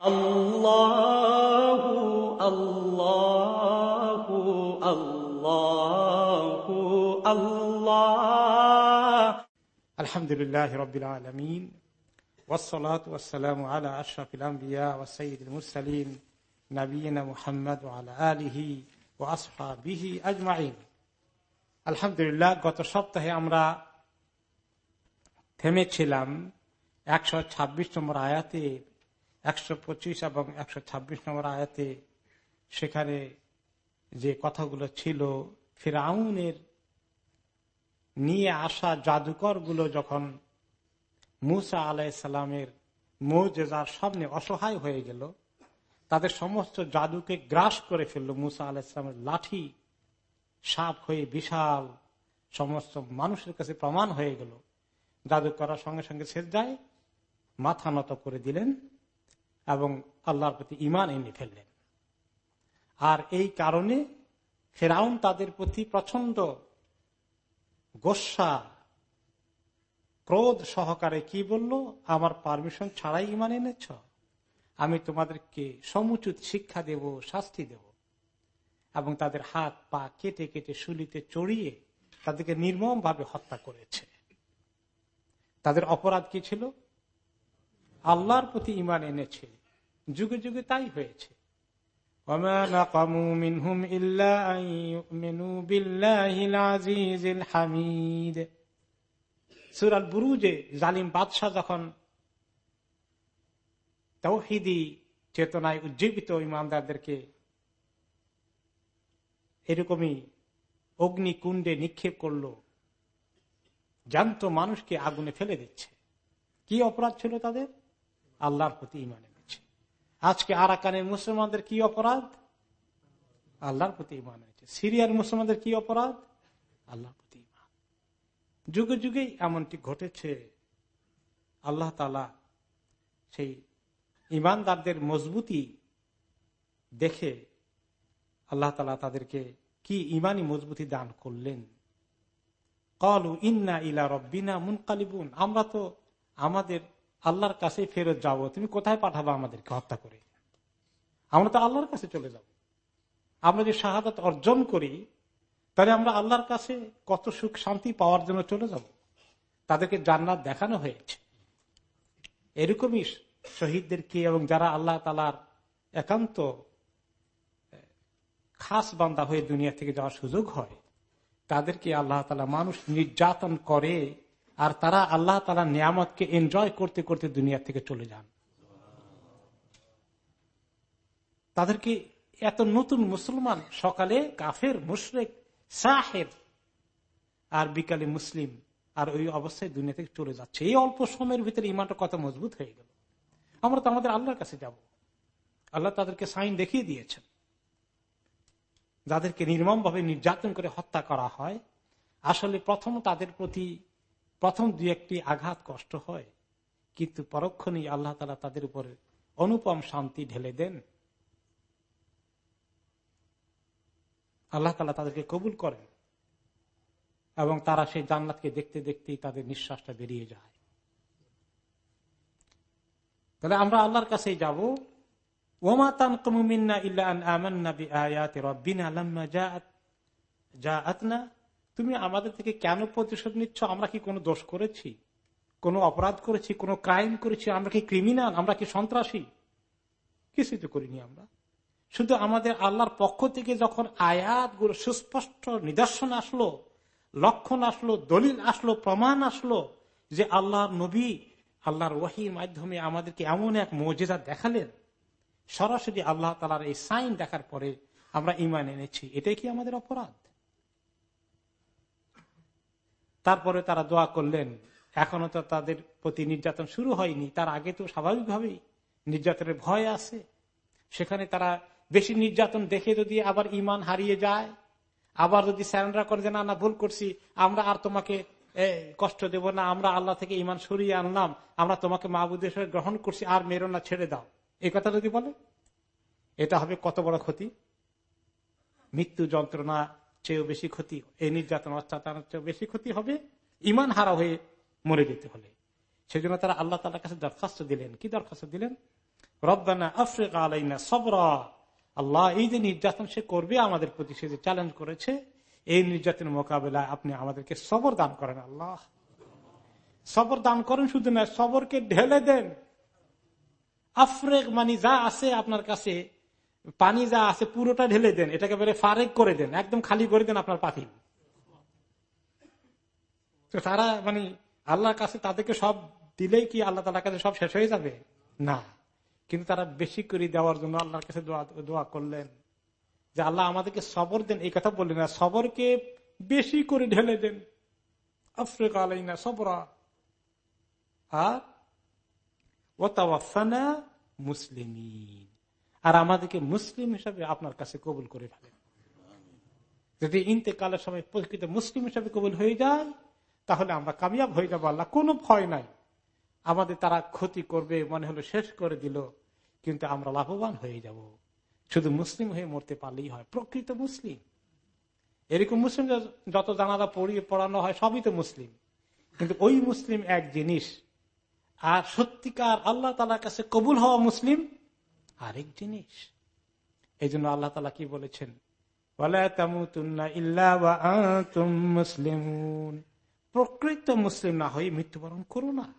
الله الله الله الله الحمد لله رب العالمين والصلاة والسلام على أشرف الأنبياء وسيد المرسلين نبينا محمد وعلى آله وأصحابه أجمعين আলহামদুলিল্লাহ গত সপ্তাহে আমরা থেমেছিলাম একশো ছাব্বিশ নম্বর আয়াতে একশো পঁচিশ এবং একশো ছাব্বিশ নম্বর আয়াতে সেখানে যে কথাগুলো ছিল, ফিরাউনের নিয়ে আসা জাদুকরগুলো যখন মুসা আলাইসাল্লামের মৌজেজার সামনে অসহায় হয়ে গেল, তাদের সমস্ত জাদুকে গ্রাস করে ফেলল মুসা আলাহিসামের লাঠি, সাপ হয়ে বিশাল সমস্ত মানুষের কাছে প্রমাণ হয়ে গেল। জাদু করার সঙ্গে সঙ্গে শেষ যায়, মাথা নত করে দিলেন। এবং আল্লাহর প্রতি ইমান এনে ফেললেন। আর এই কারণে ফেরাউন তাদের প্রতি প্রচণ্ড গোসা, ক্রোধ সহকারে কি বলল, আমার পারমিশন ছাড়াই ইমান এনেছ? আমি তোমাদেরকে সমুচিত শিক্ষা দেব, শাস্তি দেব। এবং তাদের হাত পা কেটে কেটে শুলিতে চড়িয়ে তাদেরকে নির্মম ভাবে হত্যা করেছে। তাদের অপরাধ কি ছিল? আল্লাহর প্রতি ইমান এনেছে। যুগে যুগে তাই হয়েছে। সুরাল জালিম বাদশাহ যখন তৌহিদি চেতনায় উজ্জীবিত ইমানদারদেরকে এরকমই অগ্নিকুণ্ডে নিক্ষেপ করল জানত মানুষকে আগুনে ফেলে দিচ্ছে। কি অপরাধ ছিল তাদের? আল্লাহর প্রতি ইমান এনেছে। আজকে আরাকানের মুসলমানদের কি অপরাধ? আল্লাহর প্রতি ইমান এনেছে। সিরিয়ার মুসলমানদের কি অপরাধ? আল্লাহর প্রতি ইমান যুগে যুগেই এমনটি ঘটেছে। আল্লাহ তালা সেই ইমানদারদের মজবুতি দেখে আল্লাহ তালা তাদেরকে কি ইমানি মজবুতি দান করলেন? কলু ইন্না ইলা রব্বিনা মুনকালিবুন। আমরা তো আমাদের আল্লাহর কাছে ফেরত যাব। তুমি কোথায় পাঠাবো আমাদেরকে হত্যা করে? আমরা তো আল্লাহর কাছে চলে যাব। আমরা যে শাহাদাত অর্জন করি, তাহলে আমরা আল্লাহর কাছে কত সুখ, শান্তি পাওয়ার জন্য চলে যাব। তাদেরকে জান্নাত দেখানো হয়েছে। এরকমই শহীদদেরকে এবং যারা আল্লাহ তালার একান্ত খাস বান্দা হয়ে দুনিয়া থেকে যাওয়ার সুযোগ হয়, তাদেরকে আল্লাহ তালা মানুষ নির্যাতন করে আর তারা আল্লাহ তালা নিয়ামতকে এনজয় করতে করতে দুনিয়া থেকে চলে যান। তাদেরকে এত নতুন মুসলমান, সকালে কাফের, মুশরেক সাহের আর বিকালে মুসলিম আর ওই অবস্থায় দুনিয়া থেকে চলে যাচ্ছে। এই অল্প সময়ের ভিতরে ইমানটা কত মজবুত হয়ে গেল। আমরা তো আমাদের আল্লাহর কাছে যাব। আল্লাহ তাদেরকে সাইন দেখিয়ে দিয়েছেন। যাদেরকে নির্মম ভাবে নির্যাতন করে হত্যা করা হয়, আসলে প্রথম তাদের প্রতি প্রথম দু একটি আঘাত কষ্ট হয়, কিন্তু পরক্ষণেই আল্লাহ তালা তাদের উপরে অনুপম শান্তি ঢেলে দেন। আল্লাহ তালা তাদেরকে কবুল করেন এবং তারা সেই জান্নাতকে দেখতে দেখতেই তাদের নিঃশ্বাসটা বেরিয়ে যায়। তাহলে আমরা আল্লাহর কাছেই যাব। তুমি আমাদের থেকে কেন প্রতিশোধ নিচ্ছ? আমরা কি কোনো দোষ করেছি? কোন অপরাধ করেছি? কোন ক্রাইম করেছি? আমরা কি ক্রিমিনাল? আমরা কি সন্ত্রাসী? কিছুই তো করিনি আমরা। শুধু আমাদের আল্লাহর পক্ষ থেকে যখন আয়াতগুলো সুস্পষ্ট নিদর্শন আসলো, লক্ষণ আসলো, দলিল আসলো, প্রমাণ আসলো যে আল্লাহর নবী, আল্লাহর ওয়াহির মাধ্যমে আমাদেরকে এমন এক মজেদা দেখালেন। সরাসরি আল্লাহ তালার এই সাইন দেখার পরে আমরা ইমান এনেছি। এটাই কি আমাদের অপরাধ? তারপরে তারা দোয়া করলেন। এখনও তো তাদের প্রতি নির্যাতন শুরু হয়নি। তার আগে তো স্বাভাবিকভাবেই নির্যাতনের ভয় আছে। সেখানে তারা বেশি নির্যাতন দেখে যদি আবার ইমান হারিয়ে যায়, আবার যদি স্যারেন্ডার করে যে, না না, ভুল করছি, আমরা আর তোমাকে কষ্ট দেব না, আমরা আল্লাহ থেকে ইমান সরিয়ে আনলাম, আমরা তোমাকে মাহবুদের গ্রহণ করছি, আর মেরো না, ছেড়ে দাও। এই কথা যদি বলে, এটা হবে কত বড় ক্ষতি? মৃত্যু যন্ত্রণা চেয়েও বেশি ক্ষতি, এই নির্যাতন অত্যাচার চেয়েও বেশি ক্ষতি হবে ইমান হারা হয়ে মরে যেতে হলে। সেজন্য তারা আল্লাহ তালার কাছে দরখাস্ত দিলেন। কি দরখাস্ত দিলেন? রব্বানা আফ্রিকা আলাইনা সবরা। আল্লাহ, এই যে নির্যাতন সে করবে আমাদের প্রতি, সে যে চ্যালেঞ্জ করেছে, এই নির্যাতনের মোকাবেলায় আপনি আমাদেরকে সবর দান করেন আল্লাহ। সবর দান করেন শুধু না সবরকে ঢেলে দেন। আফ্রেক মানে যা আছে আপনার কাছে পানি যা আছে পুরোটা ঢেলে দেন, এটাকে বলে ফারেক করে দেন, একদম খালি করে দেন আপনার পাতিল তো তারা মানে আল্লাহর কাছে তাদেরকে সব দিলেই কি আল্লাহ তালার কাছে সব শেষ হয়ে যাবে? না। কিন্তু তারা বেশি করে দেওয়ার জন্য আল্লাহর কাছে দোয়া করলেন। যে আল্লাহ আমাদেরকে সবর দেন, এই কথা বললেন না, সবরকে বেশি করে ঢেলে দেন। আফ্রিকা আলাইনা সবরা। আর ওতাওয়াফানা মুসলিম আর আমাদেরকে মুসলিম হিসাবে আপনার কাছে কবুল করে ফেলেন যদি ইন্তেকালের সময় প্রকৃত মুসলিম হিসাবে কবুল হয়ে যায়, তাহলে আমরা কামিয়াব হয়ে যাব আল্লাহ, কোনো ভয় নাই। আমাদের তারা ক্ষতি করবে, মনে হলো শেষ করে দিল, কিন্তু আমরা লাভবান হয়ে যাব। শুধু মুসলিম হয়ে মরতে পারলেই হয়, প্রকৃত মুসলিম। এরকম মুসলিম যত জানালা পড়িয়ে পড়ানো হয়, সবই তো মুসলিম। কিন্তু ওই মুসলিম এক জিনিস, আর সত্যিকার আল্লাহ তালার কাছে কবুল হওয়া মুসলিম আরেক জিনিস। এই জন্য আল্লাহ তালা কি বলেছেন? প্রকৃত মুসলিম না হয়ে মৃত্যুবরণ করো না।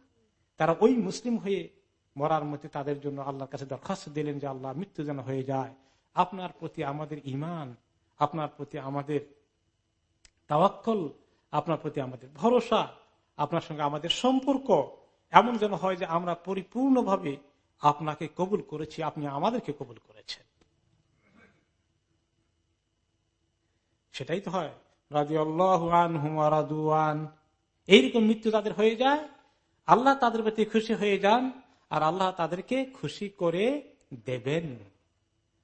তারা ওই মুসলিম হয়ে মরার মধ্যে তাদের জন্য আল্লাহর কাছে দরখাস্ত দিলেন যে আল্লাহ মৃত্যু যেন হয়ে যায়। আপনার প্রতি আমাদের ইমান আপনার প্রতি আমাদের তাওয়াক্কল, আপনার প্রতি আমাদের ভরসা, আপনার সঙ্গে আমাদের সম্পর্ক এমন যেন হয় যে আমরা পরিপূর্ণভাবে আপনাকে কবুল করেছি, আপনি আমাদেরকে কবুল করেছেন। সেটাই তো হয়। এইরকম মৃত্যু তাদের হয়ে যায়, আল্লাহ তাদের প্রতি খুশি হয়ে যান, আর আল্লাহ তাদেরকে খুশি করে দেবেন।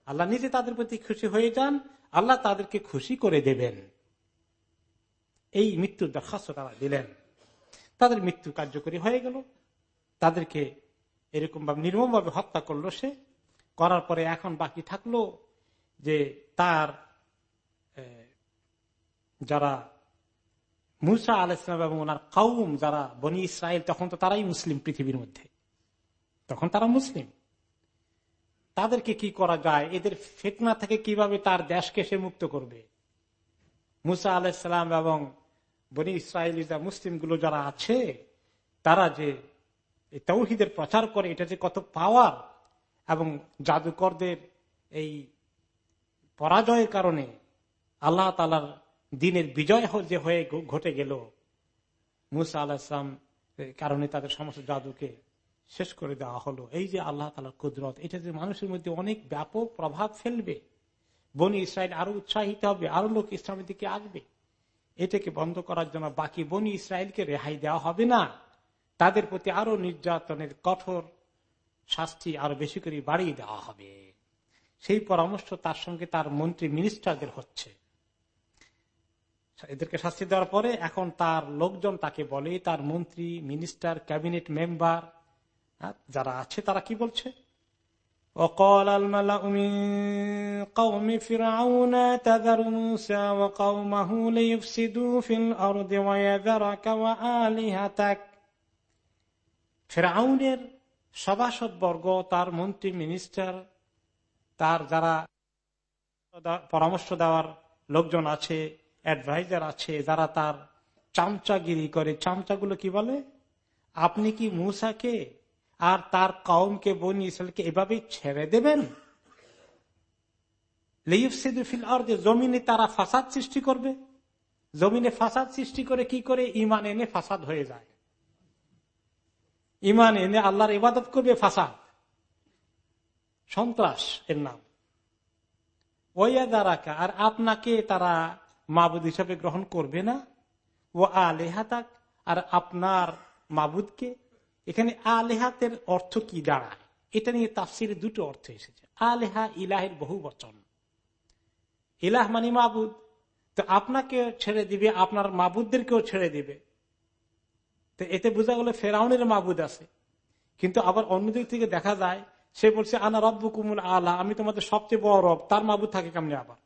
আল্লাহ নিজে তাদের প্রতি খুশি হয়ে যান, আল্লাহ তাদেরকে খুশি করে দেবেন। এই মৃত্যুর দরখাস্ত তারা দিলেন। তাদের মৃত্যু কার্যকরী হয়ে গেল। তাদেরকে এরকম ভাবে নির্মম ভাবে হত্যা করল সে, করার পরে এখন বাকি থাকল যে তার যারা মুসা আল ইসলাম এবং ওনার কাউম যারা বনি ইসরায়েল তখন তো তারাই মুসলিম পৃথিবীর মধ্যে। তখন তারা মুসলিম। তাদেরকে কি করা যায়? এদের ফেতনা থেকে কীভাবে তার দেশকে সে মুক্ত করবে? মুসা আলাইসালাম এবং বনি ইসরায়েলি যা মুসলিমগুলো যারা আছে, তারা যে তৌহিদের প্রচার করে, এটা যে কত পাওয়ার এবং জাদুকরদের এই পরাজয়ের কারণে আল্লাহ তালার দিনের বিজয় যে হয়ে ঘটে গেল, মুসা আল্লাহ ইসলাম কারণে তাদের সমস্ত জাদুকে শেষ করে দেওয়া হলো। এই যে আল্লাহ তালার কুদরত, এটা যে মানুষের মধ্যে অনেক ব্যাপক প্রভাব ফেলবে, বনি ইসরায়েল আরও উৎসাহিত হবে, আরও লোক ইসলামের দিকে আসবে এটাকে বন্ধ করার জন্য বাকি বনি ইসরায়েলকে রেহাই দেওয়া হবে না। তাদের প্রতি আরো নির্যাতনের কঠোর শাস্তি আরো বেশি করে বাড়িয়ে দেওয়া হবে সেই পরামর্শ তার সঙ্গে তার মন্ত্রী মিনিস্টারদের হচ্ছে এদেরকে শাস্তি দেওয়ার পরে এখন তার লোকজন তাকে বলে তার মন্ত্রী মিনিস্টার ক্যাবিনেট মেম্বার যারা আছে তারা কি বলছে وقال الملأ من قوم فرعون تذر موسى وقومه ليفسدوا في الأرض ويذرك وآلهتك ফেরাউনের সভাসদ বর্গ, তার মন্ত্রী মিনিস্টার তার যারা পরামর্শ দেওয়ার লোকজন আছে অ্যাডভাইজার আছে, যারা তার চামচাগিরি করে, চামচাগুলো কি বলে? আপনি কি মুসাকে আর তার কৌমকে বনি ইসরায়েলকে এভাবে ছেড়ে দেবেন? জমিনে তারা ফাসাদ সৃষ্টি করবে। জমিনে ফাসাদ সৃষ্টি করে কি করে? ইমান এনে ফাসাদ হয়ে যায়। ইমান এনে আল্লাহর ইবাদত করবে, ফাসাদ। সন্ত্রাস এর নাম। ওয়া দ্বারাকা আর আপনাকে তারা মাবুদ হিসাবে গ্রহণ করবে না। ও আলেহাতাক, আর আপনার মাবুদকে। এখানে আলেহাতের অর্থ কি দাঁড়ায়? এটা নিয়ে তাফসিরে দুটো অর্থ এসেছে। আলেহা ইলাহের বহু বচন। ইলাহ মানে মাবুদ। তো আপনাকে ছেড়ে দিবে, আপনার মাবুদদেরকেও ছেড়ে দিবে। তো এতে বোঝা গেল ফেরাউনের মাবুদ আছে। কিন্তু আবার অন্যদিক থেকে দেখা যায়, সে বলছে, আনা রব্বু কুমুল আলা, আমি তোমাদের সবচেয়ে বড় রব, তার মাবুদ থাকে কেমনি আবার?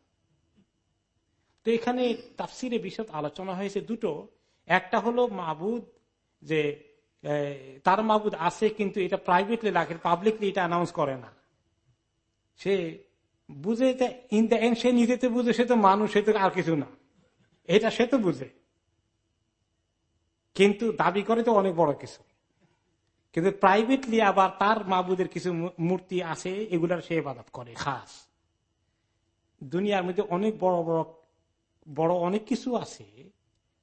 তো এখানে তাফসিরে বিশদ আলোচনা হয়েছে দুটো। একটা হলো মাবুদ, যে তার মাবুদ আছে, কিন্তু এটা প্রাইভেটলি রাখে পাবলিকলি এটা অ্যানাউন্স করে না। সে বুঝে ইন দ্য এন্ড সে নিজেতে বুঝে, সে তো মানুষ, সে তো আর কিছু না। এটা সে তো বুঝে। কিন্তু দাবি করে তো অনেক বড় কিছু। কিন্তু প্রাইভেটলি আবার তার মাবুদের কিছু মূর্তি আছে, এগুলার সে ইবাদত করে, খাস। দুনিয়ার মধ্যে অনেক বড় বড় বড় অনেক কিছু আছে,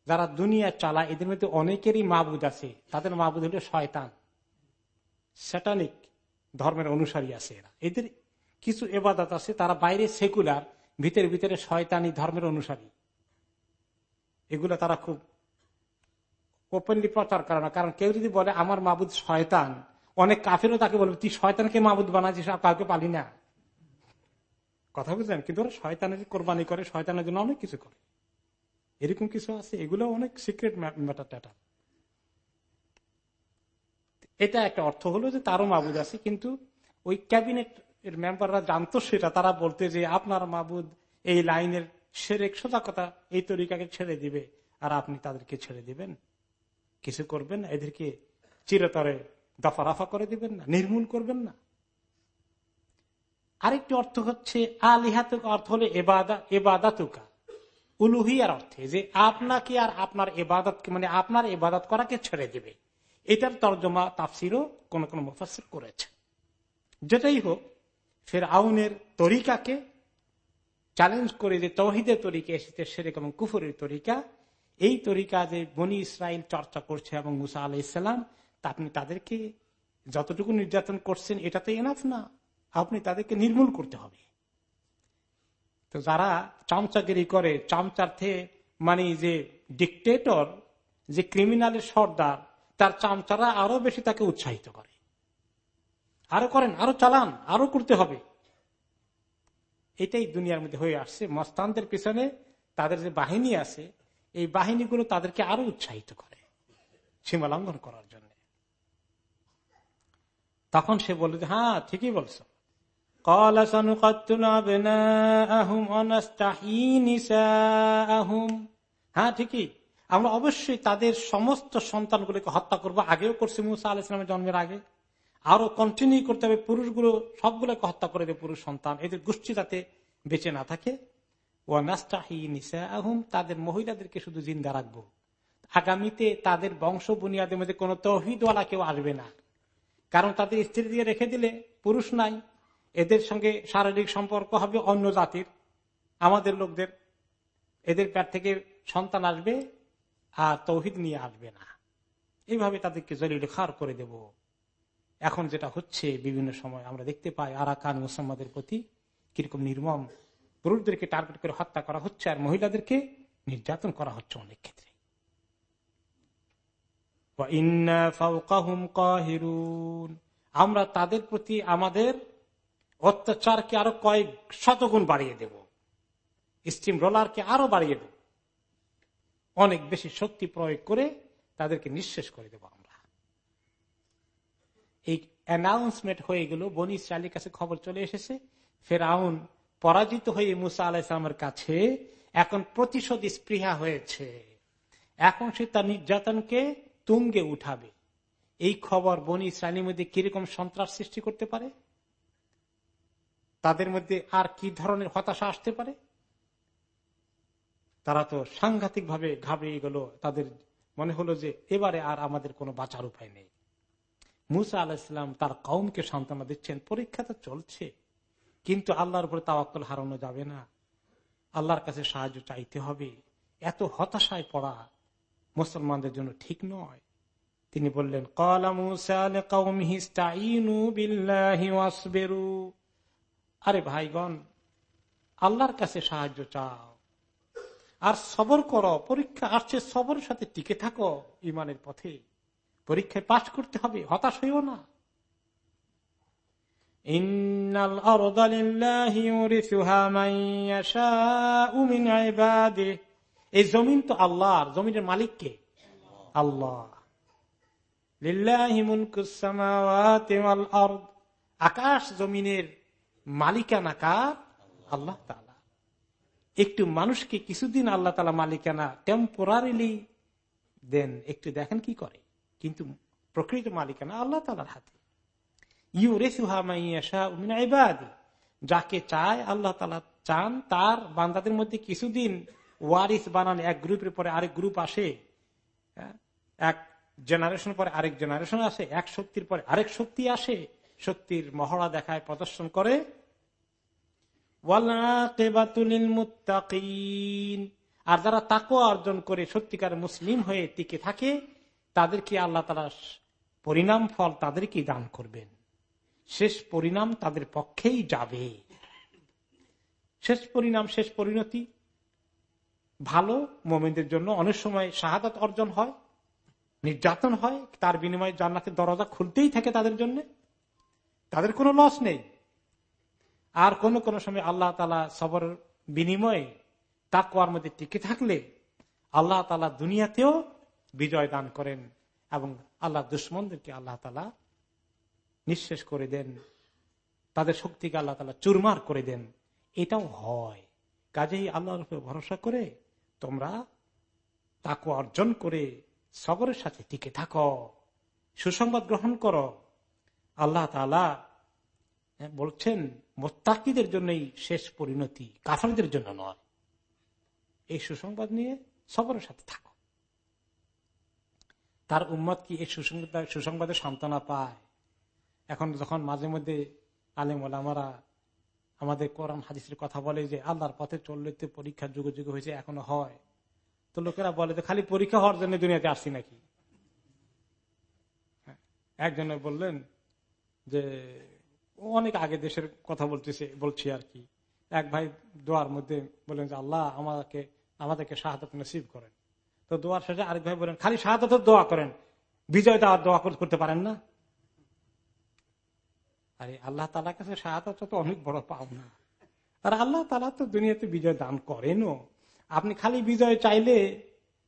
যারা দুনিয়া চালায়, এদের মধ্যে অনেকেরই মাবুদ আছে, তাদের মাবুদ হল শয়তান। স্যাটানিক ধর্মের অনুসারী আছে এরা। এদের কিছু এবাদত আছে, তারা বাইরে সেকুলার ভিতরে ভিতরে শয়তানি ধর্মের অনুসারী। এগুলো তারা খুব ওপেনলি প্রচার করে না। কারণ কেউ যদি বলে, আমার মাবুদ শয়তান, অনেক কাফেরও তাকে বলবে, তুই শয়তানকে মাবুদ বানাচ্ছিস কাউকে পালি না। কথা বুঝলেন? কিন্তু ওরা শয়তানের কোরবানি করে, শয়তানের জন্য অনেক কিছু করে। এরকম কিছু আছে, এগুলো অনেক সিক্রেট ম্যাটার ট্যাটার এটা। একটা অর্থ হলো যে তারও মাবুদ আছে, কিন্তু ওই ক্যাবিনেট এর মেম্বাররা জানতো সেটা, তারা বলতে যে আপনার মাবুদ এই লাইনের সেরেক সোজা কথা, এই তরিকাকে ছেড়ে দিবে, আর আপনি তাদেরকে ছেড়ে দিবেন। কিছু করবেন না, এদেরকে চিরতরে দফা রাফা করে দিবেন না, নির্মূল করবেন না। আরেকটি অর্থ হচ্ছে আলিহাতুক, অর্থ হলো এবাদা, এবাদাতুকা। উলুহিয়ার অর্থে যে আপনাকে আর আপনার এবাদত মানে আপনার এবাদত করাকে ছেড়ে দেবে। এটার তর্জমা, তাফসিরও কোন কোন মুফাসির করেছে। যেটাই হোক ফের আউনের তরিকাকে চ্যালেঞ্জ করে যে তহিদের তরিকা এসেছে, সেরকম কুফুরের তরিকা এই তরিকা যে বনি ইসরায়েল চর্চা করছে এবং মুসা আলাহ ইসলাম আপনি তাদেরকে যতটুকু নির্যাতন করছেন এটা তো এনাফ না? আপনি তাদেরকে নির্মূল করতে হবে। তো যারা চামচাগিরি করে চামচার্থে মানে যে ডিকটেটর যে ক্রিমিনালের সর্দার, তার চামচারা আরও বেশি তাকে উৎসাহিত করে। আরও করেন, আরও চালান, আরও করতে হবে। এটাই দুনিয়ার মধ্যে হয়ে আসছে। মস্তানদের পিছনে তাদের যে বাহিনী আছে এই বাহিনীগুলো তাদেরকে আরও উৎসাহিত করে, সীমা লঙ্ঘন করার জন্য। তখন সে বলল যে হ্যাঁ ঠিকই বলছো। হ্যাঁ ঠিকই। আমরা অবশ্যই তাদের সমস্ত সন্তানগুলোকে হত্যা করব। আগেও করছি মুসা আল জন্মের আগে। আরও কন্টিনিউ করতে হবে। পুরুষগুলো সবগুলোকে হত্যা করে দেবে পুরুষ সন্তান। এদের গোষ্ঠী যাতে বেঁচে না থাকে। তাদের মহিলাদেরকে শুধু জিন্দা রাখব। আগামীতে তাদের বংশ বুনিয়াদের মধ্যে কোন তহিদওয়ালা কেউ আসবে না। কারণ তাদের স্ত্রী দিয়ে রেখে দিলে পুরুষ নাই, এদের সঙ্গে শারীরিক সম্পর্ক হবে অন্য জাতির, আমাদের লোকদের। এদের পেট থেকে সন্তান আসবে আর তৌহিদ নিয়ে আসবে না। এইভাবে তাদেরকে জলিল খার করে দেব। এখন যেটা হচ্ছে বিভিন্ন সময় আমরা দেখতে পাই, আরাকান মুসম্মাদের প্রতি কীরকম নির্মম পুরুষদেরকে টার্গেট করে হত্যা করা হচ্ছে আর মহিলাদেরকে নির্যাতন করা হচ্ছে অনেক ক্ষেত্রে। আমরা তাদের প্রতি আমাদের অত্যাচারকে আরও কয়েক শতগুণ বাড়িয়ে দেব। স্টিম রোলারকে আরও বাড়িয়ে দেব। অনেক বেশি শক্তি প্রয়োগ করে তাদেরকে নিঃশেষ করে দেব আমরা। এই অ্যানাউন্সমেন্ট হয়ে গেল, বনি ইসরায়েলের কাছে খবর চলে এসেছে, ফেরাউন পরাজিত হয়ে মুসা আলাহিসামের কাছে এখন প্রতিশোধ স্পৃহা হয়েছে। এখন সে তার নির্যাতনকে তুঙ্গে উঠাবে। এই খবর বনি ইসরায়েলের মধ্যে কীরকম সন্ত্রাস সৃষ্টি করতে পারে? তাদের মধ্যে আর কি ধরনের হতাশা আসতে পারে? তারা তো সাংঘাতিক ভাবে ঘাবড়িয়ে গেল। তাদের মনে হলো যে এবারে আর আমাদের কোনো বাঁচার উপায় নেই। মুসা আলাহিসাম তার কৌমকে সান্ত্বনা দিচ্ছেন। পরীক্ষা তো চলছে। কিন্তু আল্লাহর উপরে তাওয়াক্কল হারানো যাবে না। আল্লাহর কাছে সাহায্য চাইতে হবে। এত হতাশায় পড়া মুসলমানদের জন্য ঠিক নয়। তিনি বললেন আরে ভাইগণ, আল্লাহর কাছে সাহায্য চাও। আর সবর করো, পরীক্ষা আসছে, সবরের সাথে টিকে থাকো ইমানের পথে। পরীক্ষায় পাশ করতে হবে, হতাশ হইও না। এই জমিন তো আল্লাহর। জমিনের মালিককে আল্লাহ। আকাশ জমিনের মালিকানা কার? আল্লাহ তালা একটু মানুষকে কিছুদিন আল্লাহ তালা মালিকানা টেম্পোরারিলি দেন। একটু দেখেন কি করে। কিন্তু প্রকৃত মালিকানা আল্লাহ তালার হাতে। যাকে চায়, আল্লাহ তালা চান তার বান্দাদের মধ্যে কিছুদিন ওয়ারিস বানান, এক গ্রুপের পরে আরেক গ্রুপ আসে হ্যাঁ? এক জেনারেশন পরে আরেক জেনারেশন আসে, এক শক্তির পরে আরেক শক্তি আসে, শক্তির মহড়া দেখায়, প্রদর্শন করে। আর যারা তাকে অর্জন করে, সত্যিকার মুসলিম হয়ে টিকে থাকে, তাদেরকে আল্লাহ তালা পরিণাম ফল তাদেরকে দান করবেন। শেষ পরিণাম তাদের পক্ষেই যাবে। শেষ পরিণাম, শেষ পরিণতি ভালো মোমেনদের জন্য। অনেক সময় শাহাদাত অর্জন হয়, নির্যাতন হয়, তার বিনিময়ে জান্নাতের দরজা খুলতেই থাকে তাদের জন্য। তাদের কোনো লস নেই। আর কোন কোন সময় আল্লাহ তালা সবর বিনিময়ে তাকুয়ার মধ্যে টিকে থাকলে আল্লাহ তালা দুনিয়াতেও বিজয় দান করেন এবং আল্লাহ দুশ্মনদেরকে আল্লাহ তালা নিঃশেষ করে দেন। তাদের শক্তিকে আল্লাহ তালা চুরমার করে দেন। এটাও হয়। কাজেই আল্লাহর উপরে ভরসা করে তোমরা তাকে অর্জন করে সবরের সাথে টিকে থাকো। সুসংবাদ গ্রহণ করো। আল্লাহ তালা বলছেন, মোত্তাকিদের জন্যই শেষ পরিণতি, কাফারদের জন্য নয়। এই সুসংবাদ নিয়ে সবরের সাথে থাকো। তার উম্মত কি এই সুসংবাদ সুসংবাদের সান্ত্বনা পায়? এখন যখন মাঝে মধ্যে আলেম ওলামারা আমাদের কোরআন হাদিসের কথা বলে যে আল্লাহর পথে চললে তো পরীক্ষার যুগ যুগ হয়েছে, এখনও হয়। তো লোকেরা বলে যে খালি পরীক্ষা হওয়ার জন্য দুনিয়াতে আসছি নাকি? একজনে বললেন যে, অনেক আগে দেশের কথা বলতেছে, বলছি আর কি। এক ভাই দোয়ার মধ্যে বললেন যে, আল্লাহ আমাকে, আমাদেরকে শাহাদত নসিব করেন। তো দোয়ার শেষে আরেক ভাই বলেন খালি শাহাদত দোয়া করেন, বিজয় দেওয়ার দোয়া করতে পারেন না? আরে আল্লাহ তালার কাছে শাহাদত তো অনেক বড় পাওনা। আর আল্লাহ তালা তো দুনিয়াতে বিজয় দান করেনও। আপনি খালি বিজয় চাইলে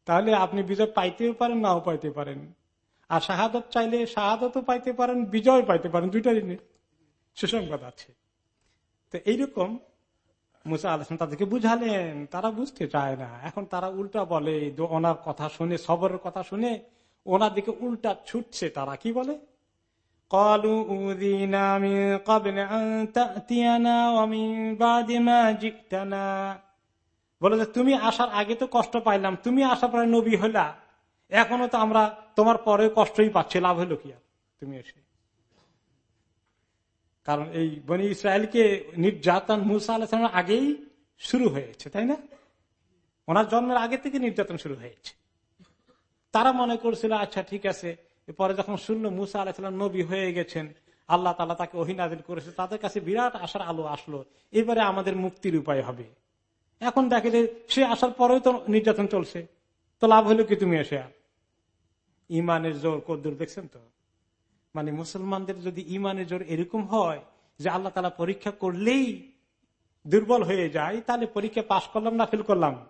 তাহলে আপনি বিজয় পাইতেও পারেন, নাও পাইতে পারেন। আর শাহাদত চাইলে শাহাদতও পাইতে পারেন, বিজয় পাইতে পারেন দুইটাই সুসংবাদ আছে। তো এইরকম মুসা আলাম তাদেরকে বুঝালেন, তারা বুঝতে চায় না। এখন তারা উল্টা বলে ওনার কথা শুনে, সবরের কথা শুনে, ওনার দিকে উল্টা ছুটছে তারা। কি বলে? قالوا أوذينا من قبل أن تأتينا ومن بعد ما جئتنا বলে যে তুমি আসার আগে তো কষ্ট পাইলাম তুমি আসার পরে নবী হইলা এখনো তো আমরা তোমার পরে কষ্টই পাচ্ছি লাভ হলো কি আর তুমি এসে কারণ এই বনি ইসরায়েলকে নির্যাতন মুসা আলাহামের আগেই শুরু হয়েছে তাই না ওনার জন্মের আগে থেকে নির্যাতন শুরু হয়েছে তারা মনে করছিল আচ্ছা ঠিক আছে পরে যখন শুনলো মুসা আলাহিসাম নবী হয়ে গেছেন, আল্লাহ তালা তাকে অহিনাদিল করেছে। তাদের কাছে বিরাট আসার আলো আসলো। এবারে আমাদের মুক্তির উপায় হবে। এখন দেখে যে সে আসার পরেও তো নির্যাতন চলছে। তো লাভ হলো কি তুমি এসে? আর ইমানের জোর কদ্দুর দেখছেন তো? মানে মুসলমানদের যদি ইমানের জোর এরকম হয় যে আল্লাহ তালা পরীক্ষা করলেই দুর্বল হয়ে যায়, তাহলে পরীক্ষা পাশ করলাম না, ফেল করলাম?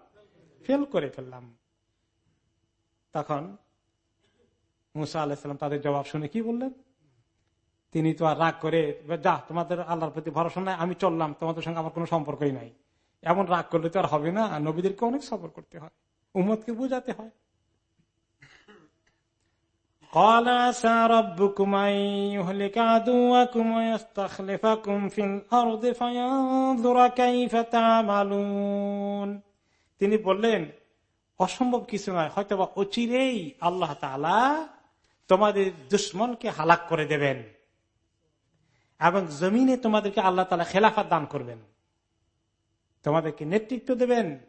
ফেল করে ফেললাম। তখন মুসা আলাহিসাম তাদের জবাব শুনে কি বললেন? তিনি তো আর রাগ করে, যা, তোমাদের আল্লাহর প্রতি ভরসা নাই, আমি চললাম, তোমাদের সঙ্গে আমার কোনো সম্পর্কই নাই। এমন রাগ করলে তো আর হবে না নবীদেরকে অনেক সফর করতে হয় উম্মদকে বুঝাতে হয়। তিনি বললেন, অসম্ভব কিছু নয় হয়তো বা অচিরেই আল্লাহ তালা তোমাদের দুশ্মনকে হালাক করে দেবেন। এবং জমিনে তোমাদেরকে আল্লাহ তালা খেলাফাত দান করবেন। তোমাদেরকে নেতৃত্ব দেবেন।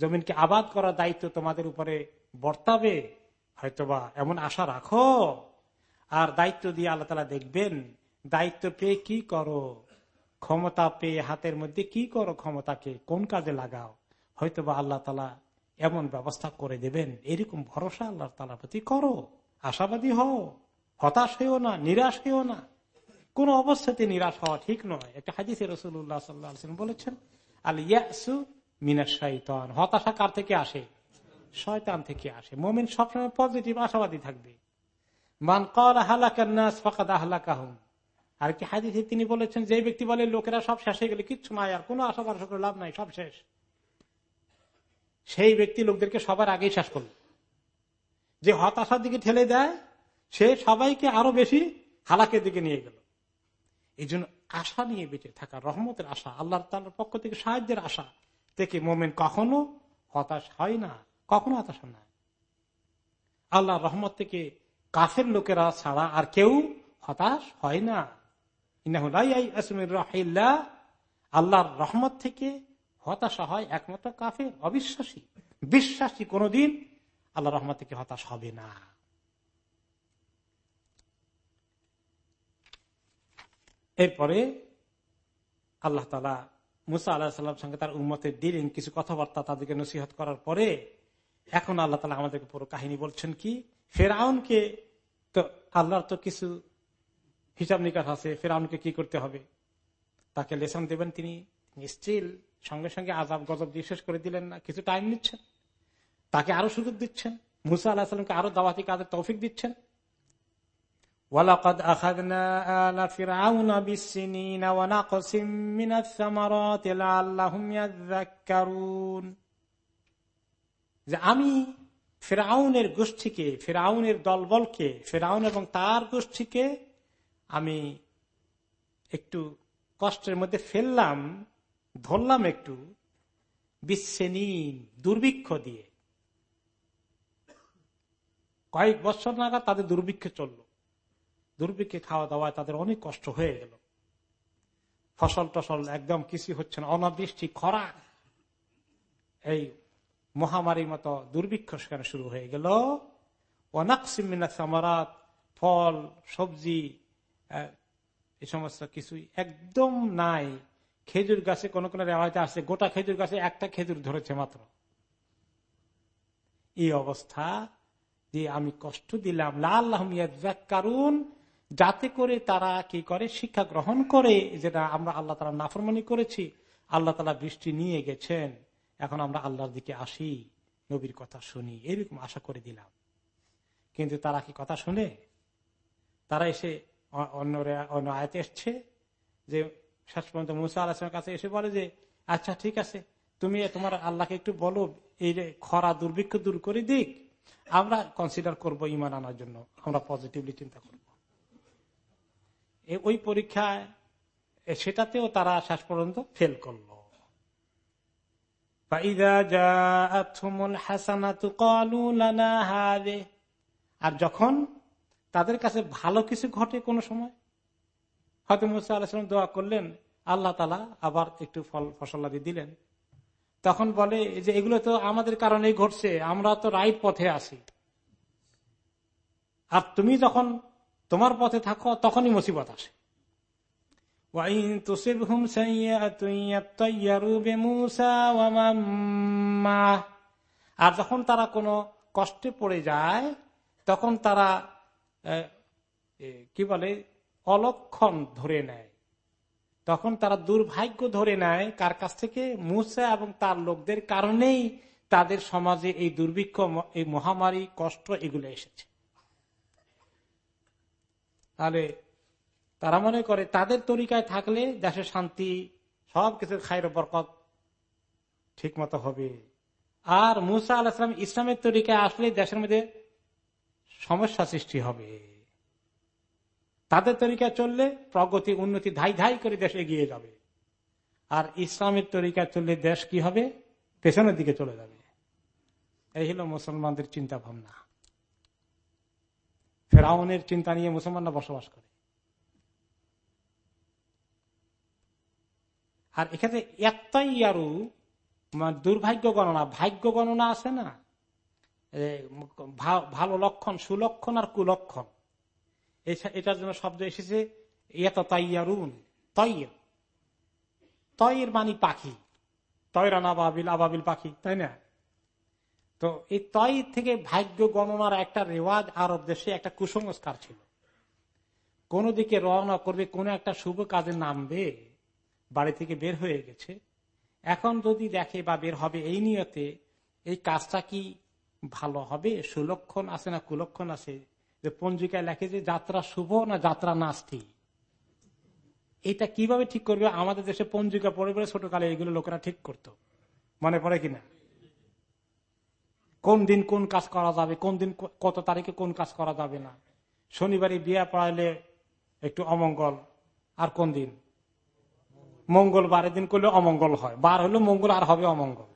জমিনকে আবাদ করার দায়িত্ব তোমাদের উপরে বর্তাবে। হয়তোবা এমন আশা রাখো। আর দায়িত্ব দিয়ে আল্লাহ তালা দেখবেন, দায়িত্ব পেয়ে কি করো? ক্ষমতা পেয়ে হাতের মধ্যে কি করো ক্ষমতাকে? কোন কাজে লাগাও? হয়তোবা আল্লাহ তালা এমন ব্যবস্থা করে দেবেন। এরকম ভরসা আল্লাহ তালা প্রতি করো। আশাবাদী হও, হতাশ হইও না, নিরাশ হইও না। কোন অবস্থাতে নিরাশ হওয়া ঠিক নয়। একটা হাজিসে রসুল্লাহ সাল্লাহ বলেছেন, আল ইয়াসু মিনা শৈতান হতাশা কার থেকে আসে? শয়তান থেকে আসে। মোমিন সবসময় পজিটিভ, আশাবাদী থাকবে। মান কর হালাকান্নাস আর কি হাদিসে তিনি বলেছেন যে ব্যক্তি বলে, লোকেরা সব শেষ হয়ে গেলে কিচ্ছু নাই, আর কোনো আশা ভরসা করে লাভ নাই, সব শেষ। সেই ব্যক্তি লোকদেরকে সবার আগেই শেষ করল। যে হতাশার দিকে ঠেলে দেয়, সে সবাইকে আরও বেশি হালাকের দিকে নিয়ে গেল। এই জন্য আশা নিয়ে বেঁচে থাকা, রহমতের আশা, আল্লাহ তাল্লার পক্ষ থেকে সাহায্যের আশা থেকে মোমেন কখনো হতাশ হয় না, কখনো হতাশ না। আল্লাহ রহমত থেকে কাফের লোকেরা ছাড়া আর কেউ হতাশ হয় না। আল্লাহর রহমত থেকে হতাশা হয় একমাত্র কাফের, অবিশ্বাসী, বিশ্বাসী কোনদিন আল্লাহ রহমত থেকে হতাশ হবে না? এরপরে আল্লাহ তালা মুসা আল্লাহ সাল্লাম সঙ্গে তার উম্মতের দিলেন কিছু কথাবার্তা তাদেরকে নসিহত করার পরে এখন আল্লাহ তালা আমাদেরকে পুরো কাহিনী বলছেন কি, ফেরাউনকে তো আল্লাহর তো কিছু হিসাব নিকাশ আছে, ফেরাউনকে কি করতে হবে? তাকে লেসন দেবেন তিনি স্টিল সঙ্গে সঙ্গে আজাব গজব দিয়ে শেষ করে দিলেন না, কিছু টাইম নিচ্ছেন। তাকে আরো সুযোগ দিচ্ছেন মুসা আল্লাহ সাল্লামকে আরো দাওয়াতি কাজের তৌফিক দিচ্ছেন ولقد أخذنا آل فرعون بالسنين ونقص من الثمرات لعلهم يذكرون যে আমি ফেরাউনের গোষ্ঠীকে ফেরাউনের দলবলকে ফেরাউন এবং তার গোষ্ঠীকে আমি একটু কষ্টের মধ্যে ফেললাম ধরলাম একটু বিশ্বেনীন দুর্ভিক্ষ দিয়ে কয়েক বছর নাগাদ তাদের দুর্ভিক্ষে চলল। দুর্ভিক্ষে খাওয়া দাওয়ায় তাদের অনেক কষ্ট হয়ে গেল। ফসল টসল একদম কিছু হচ্ছে না, অনাবৃষ্টি, খরা। এই মহামারীর মতো দুর্ভিক্ষ সেখানে শুরু হয়ে গেল। অনাকসিমিনা ফল, সবজি এই সমস্ত কিছুই একদম নাই। খেজুর গাছে কোন কোন রেওয়াজে আছে গোটা খেজুর গাছে একটা খেজুর ধরেছে মাত্র। এই অবস্থা যে আমি কষ্ট দিলাম। কারণ যাতে করে তারা কি করে? শিক্ষা গ্রহণ করে যেটা আমরা আল্লাহ তালা নাফরমানি করেছি। আল্লাহ তালা বৃষ্টি নিয়ে গেছেন। এখন আমরা আল্লাহর দিকে আসি, নবীর কথা শুনি। এরকম আশা করে দিলাম। কিন্তু তারা কি কথা শুনে? তারা এসে অন্য অন্য আয়তে এসছে যে, শেষ পর্যন্ত মুসা আলাহামের কাছে এসে বলে যে আচ্ছা ঠিক আছে, তুমি তোমার আল্লাহকে একটু বলো, এই যে খরা দুর্ভিক্ষ দূর করে দিক। আমরা কনসিডার করব ইমান আনার জন্য। আমরা পজিটিভলি চিন্তা করব। ওই পরীক্ষায় সেটাতেও তারা শেষ পর্যন্ত ফেল করল। আর যখন তাদের কাছে ভালো কিছু ঘটে কোনো সময় হয়তো মুসা আলাহিসাম দোয়া করলেন, আল্লাহ তালা আবার একটু ফল ফসলাদি দিলেন। তখন বলে যে এগুলো তো আমাদের কারণেই ঘটছে, আমরা তো রাইট পথে আছি। আর তুমি যখন তোমার পথে থাকো, তখনই মুসিবত আসে। আর যখন তারা কোনো কষ্টে পড়ে যায়, তখন তারা কি বলে, অলক্ষণ ধরে নেয়। তখন তারা দুর্ভাগ্য ধরে নেয় কার কাছ থেকে? মুসা এবং তার লোকদের কারণেই তাদের সমাজে এই দুর্ভিক্ষ, এই মহামারী, কষ্ট এগুলো এসেছে। তাহলে তারা মনে করে তাদের তরিকায় থাকলে দেশের শান্তি, সব কিছু খায়ের বরকত ঠিক মতো হবে। আর মুসা আল ইসলাম ইসলামের তরিকায় আসলে দেশের মধ্যে সমস্যা সৃষ্টি হবে। তাদের তরিকা চললে প্রগতি, উন্নতি ধাই ধাই করে দেশ এগিয়ে যাবে। আর ইসলামের তরিকা চললে দেশ কি হবে? পেছনের দিকে চলে যাবে। এই হলো মুসলমানদের চিন্তা ভাবনা ফেরাউনের চিন্তা নিয়ে মুসলমানরা বসবাস করে। আর এখানে একটাই আরও দুর্ভাগ্য গণনা। ভাগ্য গণনা আছে না? ভালো লক্ষণ, সুলক্ষণ আর কুলক্ষণ। এটার জন্য শব্দ এসেছে এত তাইয়ারুন তৈর তয়ের মানি পাখি। তয়রান আবাবিল আবাবিল পাখি তাই না? তো এই তয় থেকে ভাগ্য গণনার একটা রেওয়াজ আরব দেশে একটা কুসংস্কার ছিল। কোন দিকে রওনা করবে, কোন একটা শুভ কাজে নামবে, বাড়ি থেকে বের হয়ে গেছে। এখন যদি দেখে বা বের হবে এই নিয়তে, এই কাজটা কি ভালো হবে? সুলক্ষণ আছে না কুলক্ষণ আছে? যে পঞ্জিকায় লেখে যে যাত্রা শুভ না যাত্রা নাস্তি? এটা কীভাবে ঠিক করবে? আমাদের দেশে পঞ্জিকা পড়ে পড়ে ছোটকালে এগুলো লোকেরা ঠিক করত। মনে পড়ে কিনা? কোন দিন কোন কাজ করা যাবে? কোন দিন কত তারিখে কোন কাজ করা যাবে না? শনিবারে বিয়া পড়াইলে একটু অমঙ্গল। আর কোন দিন? মঙ্গলবারের দিন করলে অমঙ্গল হয়। বার হলে মঙ্গল আর হবে অমঙ্গল।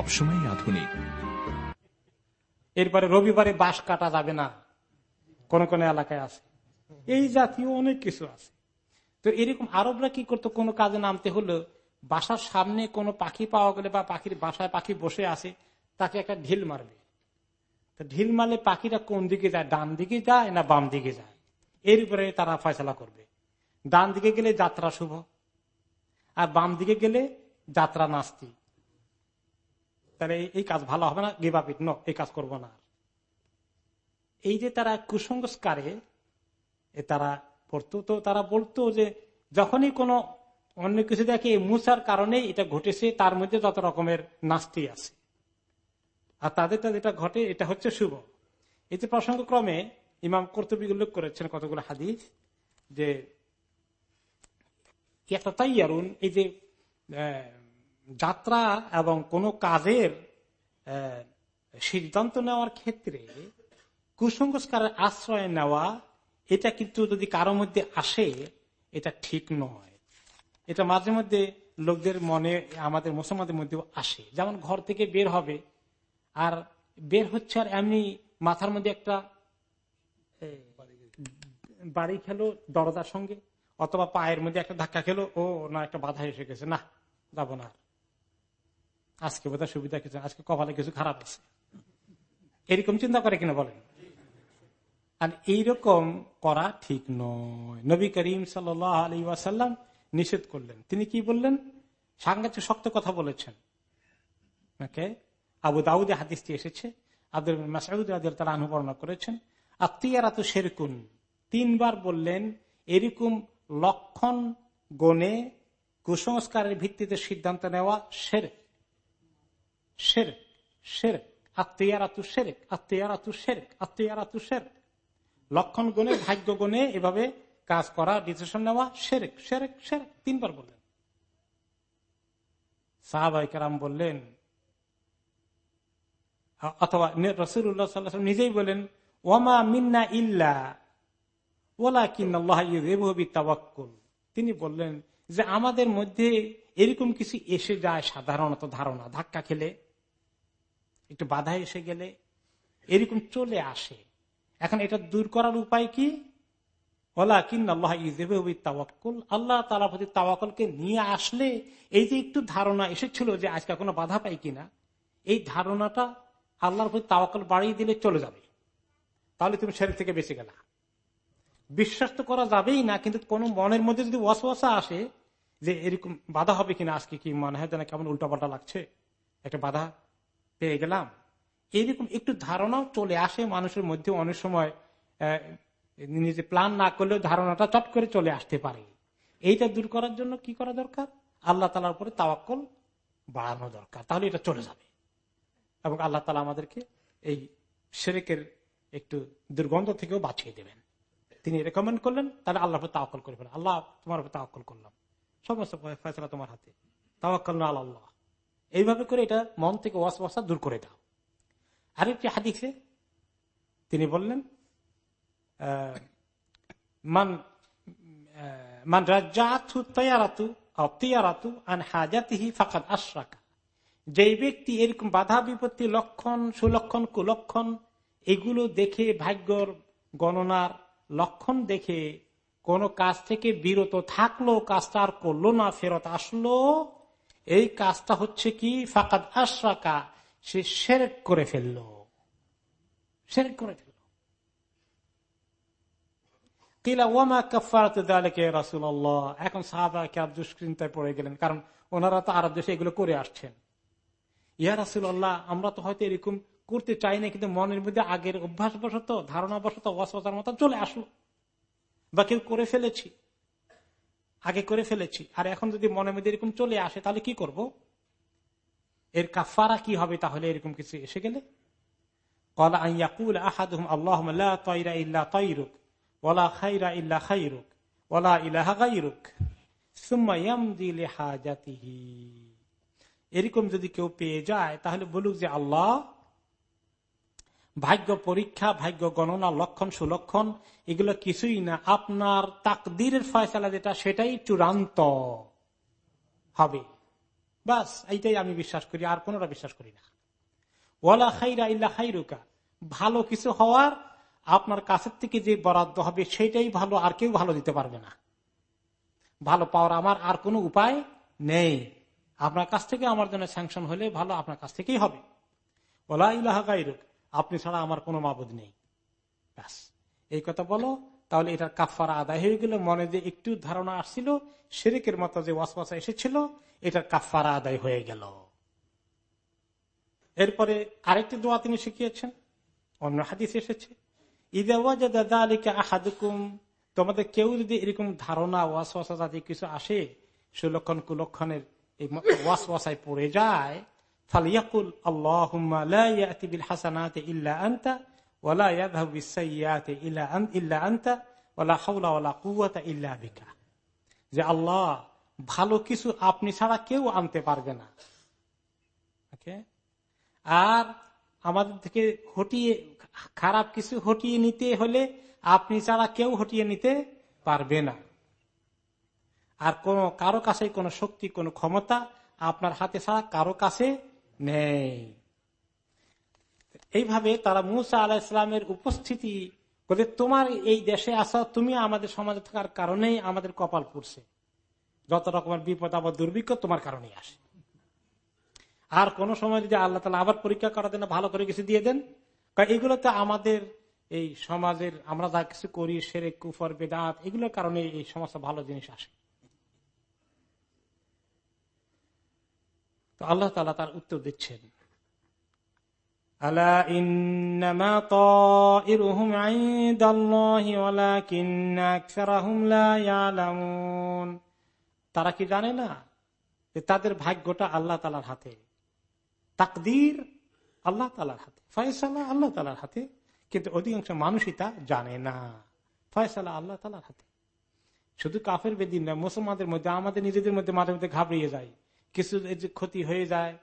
সবসময় আধুনিক। এরপরে রবিবারে বাঁশ কাটা যাবে না, কোন কোন এলাকায় আছে। এই জাতীয় অনেক কিছু আছে। তো এরকম আরবরা কি করতো? কোনো কাজে নামতে হলো, বাসার সামনে কোনো পাখি পাওয়া গেলে বা পাখির বাসায় পাখি বসে আছে, তাকে একটা ঢিল মারবে। ঢিল মারলে পাখিটা কোন দিকে যায়? ডান দিকে যায় না বাম দিকে যায়? এর উপরে তারা ফয়সলা করবে। ডান দিকে গেলে যাত্রা শুভ, আর বাম দিকে গেলে যাত্রা নাস্তি তাহলে এই কাজ ভালো হবে না গেবাপিট ন এই কাজ করব না এই যে তারা কুসংস্কারে তারা পড়তো, তো তারা বলতো যে যখনই কোনো অন্য কিছু দেখে মুসার কারণে এটা ঘটেছে, তার মধ্যে যত রকমের নাস্তি আছে। আর তাদেরটা যেটা ঘটে, এটা হচ্ছে শুভ। এই যে প্রসঙ্গক্রমে ইমাম কর্তব্য উল্লেখ করেছেন কতগুলো হাদিস যে একটা তাই এই যে যাত্রা এবং কোন কাজের সিদ্ধান্ত নেওয়ার ক্ষেত্রে কুসংস্কারের আশ্রয় নেওয়া, এটা কিন্তু যদি কারও মধ্যে আসে, এটা ঠিক নয়। এটা মাঝে মধ্যে লোকদের মনে, আমাদের মুসলমানদের মধ্যেও আসে। যেমন ঘর থেকে বের হবে, আর বের হচ্ছে আর এমনি মাথার মধ্যে একটা বাড়ি খেলো দরজার সঙ্গে, অথবা পায়ের মধ্যে একটা ধাক্কা খেলো, ও না, একটা বাধা এসে গেছে, না, যাব না আজকে বোধ সুবিধা কিছু আজকে কপালে কিছু খারাপ আছে। এরকম চিন্তা করে কিনা বলেন? আর এইরকম করা ঠিক নয়। নবী করিম সাল আলী ওয়াসাল্লাম নিষেধ করলেন। তিনি কি বললেন? সাংঘাতিক শক্ত কথা বলেছেন। ওকে? আবু দাউদে হাদিসটি এসেছে। আব্দুল মাসুদ তারা অনুবর্ণনা করেছেন আত্মীয়ারা তো সেরকুন তিনবার বললেন, এরকম লক্ষণ গনে কুসংস্কারের ভিত্তিতে সিদ্ধান্ত নেওয়া সেরে আত্মীয়ারাতু আত্মীয়ারাতু আত্মীয়ারাতু লক্ষণ ভাগ্য এভাবে কাজ করা ডিসিশন নেওয়া তিনবার বললেন। বললেন, অথবা রসুল্লাহ সাল্লাহ নিজেই বলেন ওয়ামা মিন্না ইল্লা ওলা তিনি বললেন যে, আমাদের মধ্যে এরকম কিছু এসে যায় সাধারণত ধারণা। ধাক্কা খেলে, একটু বাধা এসে গেলে, এরকম চলে আসে। এখন এটা দূর করার উপায় কি? ওলা কিন আল্লাহ ইজেবে তাওয়াক্কুল আল্লাহ তালা প্রতি তাওয়াকলকে নিয়ে আসলে এই যে একটু ধারণা এসেছিল যে আজকে কোনো বাধা পাই কিনা, এই ধারণাটা আল্লাহর প্রতি তাওয়াকল বাড়িয়ে দিলে চলে যাবে। তাহলে তুমি শরীর থেকে বেঁচে গেলা। বিশ্বাস তো করা যাবেই না, কিন্তু কোন মনের মধ্যে যদি ওয়াসওয়াসা আসে যে এরকম বাধা হবে কিনা আজকে কি মনে হয় যেন কেমন উল্টাপাল্টা লাগছে? একটা বাধা পেয়ে গেলাম। এইরকম একটু ধারণাও চলে আসে মানুষের মধ্যে অনেক সময় নিজে প্ল্যান না করলেও ধারণাটা চট করে চলে আসতে পারে। এইটা দূর করার জন্য কি করা দরকার? আল্লাহ তালার উপরে তাওয়াক্কল বাড়ানো দরকার। তাহলে এটা চলে যাবে। এবং আল্লাহ তালা আমাদেরকে এই সেরেকের একটু দুর্গন্ধ থেকেও বাঁচিয়ে দেবেন। তিনি রেকমেন্ড করলেন, তাহলে আল্লাহ তাওয়াক্কল করে ফেলেন আল্লাহ তোমার উপর তাওয়াক্কল করলাম। সমস্ত ফেসলা তোমার হাতে। তাওয়াক্কল না আল্লাহ। এইভাবে করে এটা মন থেকে ওয়াসওয়াসা দূর করে দাও। আরেকটি হাদিসে তিনি বললেন মান মান রাজ্জাতু তৈয়ারাতু অতিয়ারাতু আন হাজাতিহি ফাকাদ আশরাকা। যেই ব্যক্তি এরকম বাধা বিপত্তি লক্ষণ, সুলক্ষণ, কুলক্ষণ, এগুলো দেখে ভাগ্যর গণনার লক্ষণ দেখে কোন কাজ থেকে বিরত থাকল, কাজটা আর করল না, ফেরত আসলো। এই কাজটা হচ্ছে কি? ফাকাদ আশরাকা, সে সেরেক করে ফেলল। সেরেক করে ফেলল। কিলা, ওয়ামা রাসুল্লাহ এখন দুষ্কৃন্তায় পড়ে গেলেন? কারণ ওনারা তো আরব দেশে এগুলো করে আসছেন। ইয়া রাসুল্লাহ আমরা তো হয়তো এরকম করতে চাই না কিন্তু মনের মধ্যে আগের অভ্যাস বসত ধারণা বসত ওয়াসওয়াসার মতো চলে আসলো। বা কেউ করে ফেলেছি। আগে করে ফেলেছি। আর এখন যদি মনে মধ্যে এরকম চলে আসে, তাহলে কি করব? এর কাফারা কি হবে তাহলে এরকম কিছু এসে গেলে? ওলা এরকম যদি কেউ পেয়ে যায়, তাহলে বলুক যে আল্লাহ ভাগ্য পরীক্ষা, ভাগ্য গণনা, লক্ষণ, সুলক্ষণ, এগুলো কিছুই না। আপনার তাকদিরের ফয়সালা যেটা, সেটাই চূড়ান্ত হবে। বাস, এইটাই আমি বিশ্বাস করি, আর কোনটা বিশ্বাস করি না। ওয়ালা খাইরা ইল্লা খাইরুকা। ভালো কিছু হওয়ার আপনার কাছের থেকে যে বরাদ্দ হবে সেটাই ভালো, আর কেউ ভালো দিতে পারবে না। ভালো পাওয়ার আমার আর কোনো উপায় নেই। আপনার কাছ থেকে আমার জন্য স্যাংশন হলে ভালো, আপনার কাছ থেকেই হবে। ওলা ইলাহা গাইরুক আপনি ছাড়া আমার কোনো মাবুদ নেই। ব্যাস। এই কথা বলো, তাহলে এটার কাফারা আদায় হয়ে গেল। মনে যে একটু ধারণা আসছিল, শেরিকের মতো যে ওয়াসওয়াসা এসেছিল এটার কাফারা আদায় হয়ে গেল। এরপরে আরেকটি দোয়া তিনি শিখিয়েছেন, অন্য হাদিস এসেছে তোমাদের কেউ যদি এরকম ধারণা, ওয়াসওয়াসা জাতীয় কিছু আসে সুলক্ষণ কুলক্ষণের এই ওয়াসওয়াসায় পড়ে যায় ফালিয়াকুল আল্লাহ ইল্লা আন্তা ইল্লা আন্তা ইল্লা যে আল্লাহ, ভালো কিছু আপনি ছাড়া কেউ আনতে পারবে না। আর আমাদের থেকে হটিয়ে, খারাপ কিছু হটিয়ে নিতে হলে আপনি ছাড়া কেউ হটিয়ে নিতে পারবে না। আর কোন, কারও কাছে কোন শক্তি, কোন ক্ষমতা আপনার হাতে ছাড়া কারও কাছে নেই। এইভাবে তারা মুসা আলাহ ইসলামের উপস্থিতি বলে, তোমার এই দেশে আসা তুমি আমাদের সমাজে থাকার কারণেই আমাদের কপাল পড়ছে। যত রকমের বিপদ আবার দুর্ভিক্ষ তোমার কারণেই আসে। আর কোন সময় যদি আল্লাহ তালা আবার পরীক্ষা করা দেন ভালো করে কিছু দিয়ে দেন এগুলো তো আমাদের এই সমাজের, আমরা যা কিছু করি সেরে কুফর, বেদাত, এগুলোর কারণে এই সমস্ত ভালো জিনিস আসে। তো আল্লাহ তালা তার উত্তর দিচ্ছেন। তারা কি জানে না যে তাদের ভাগ্যটা আল্লাহ তালার হাতে? তাকদির আল্লাহ তালার হাতে। ফয়সালা আল্লাহ তালার হাতে। কিন্তু অধিকাংশ মানুষই তা জানে না। ফয়সালা আল্লাহ তালার হাতে। শুধু কাফের বেদিন না মুসলমানদের মধ্যে আমাদের নিজেদের মধ্যে মাঝে মধ্যে ঘাবড়িয়ে যায়। কিছু ক্ষতি হয়ে যায়,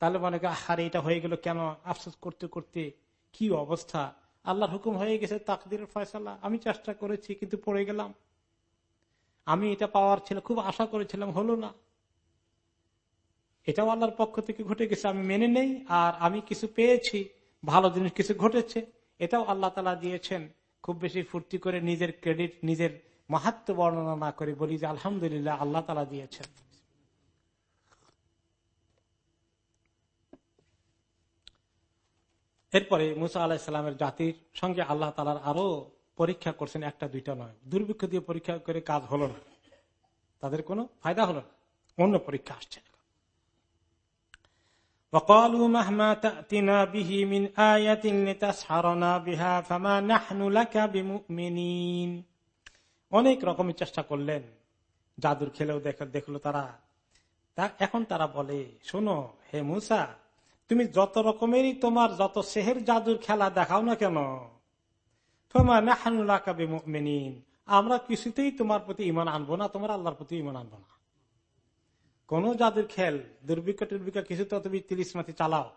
তাহলে মনে করি হারে এটা হয়ে গেল কেন? আফসোস করতে করতে কি অবস্থা? আল্লাহর হুকুম হয়ে গেছে তাকদিরের ফয়সালা। আমি চেষ্টা করেছি, কিন্তু পড়ে গেলাম। আমি এটা পাওয়ার ছিল, খুব আশা করেছিলাম, হলো না। এটাও আল্লাহর পক্ষ থেকে ঘটে গেছে, আমি মেনে নেই, আর আমি কিছু পেয়েছি, ভালো জিনিস কিছু ঘটেছে। এটাও আল্লাহ তালা দিয়েছেন, খুব বেশি ফুর্তি করে নিজের ক্রেডিট নিজের মাহাত্ম বর্ণনা না করে বলি যে, আলহামদুলিল্লাহ, আল্লাহ তালা দিয়েছেন। এরপরে মুসা আল্লাহ ইসলামের জাতির সঙ্গে আল্লাহ তালার আরও পরীক্ষা করছেন, একটা, দুইটা নয়। দুর্ভিক্ষ দিয়ে পরীক্ষা করে কাজ হলো না। তাদের কোনো ফায়দা হলো না। অন্য পরীক্ষা আসছে অনেক রকমের চেষ্টা করলেন। জাদুর খেলেও দেখল তারা। এখন তারা বলে, শোনো, হে মুসা তুমি যত রকমেরই তোমার যত সেহের জাদুর খেলা দেখাও না কেন? আমরা কিছুতেই তোমার প্রতি ইমান আনব না, তোমার আল্লাহর প্রতি ইমান আনব না। কোন জাদুর খেল, দুর্ভিক্ষ টুর্ভিক্ষ কিছু তো তুমি তিরিশ মাতি চালাও,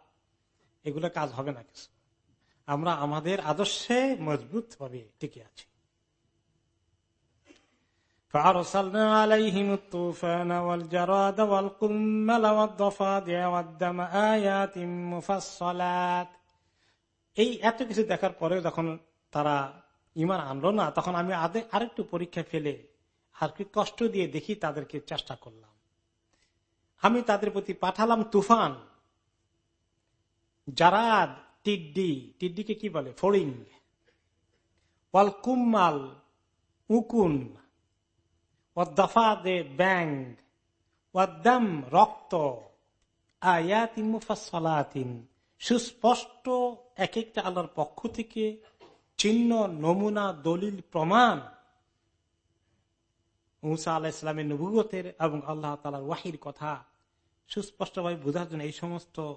এগুলো কাজ হবে না কিছু। আমরা আমাদের আদর্শে মজবুত ভাবে টিকে আছি। فأرسلنا عليهم الطوفان والجراد والقمل والضفادع والدم آيات مفصلات এই এত কিছু দেখার পরে যখন তারা ইমান আনলো না তখন আমি আরেকটু পরীক্ষা ফেলে আর কি কষ্ট দিয়ে দেখি তাদেরকে চেষ্টা করলাম আমি তাদের প্রতি পাঠালাম তুফান জারাদ টিড্ডি টিড্ডিকে কি বলে ফড়িং ওয়াল কুম্মাল উকুন দফা দে ব্যাং ওয়াদ্দাম রক্ত আয়াতিন মুফাসলাতিন সুস্পষ্ট এক একটা আল্লাহর পক্ষ থেকে চিহ্ন, নমুনা, দলিল, প্রমাণ মুসা আল্লাহ ইসলামের নবুগতের এবং আল্লাহ তালার ওয়াহির কথা সুস্পষ্টভাবে বোঝার জন্য এই সমস্ত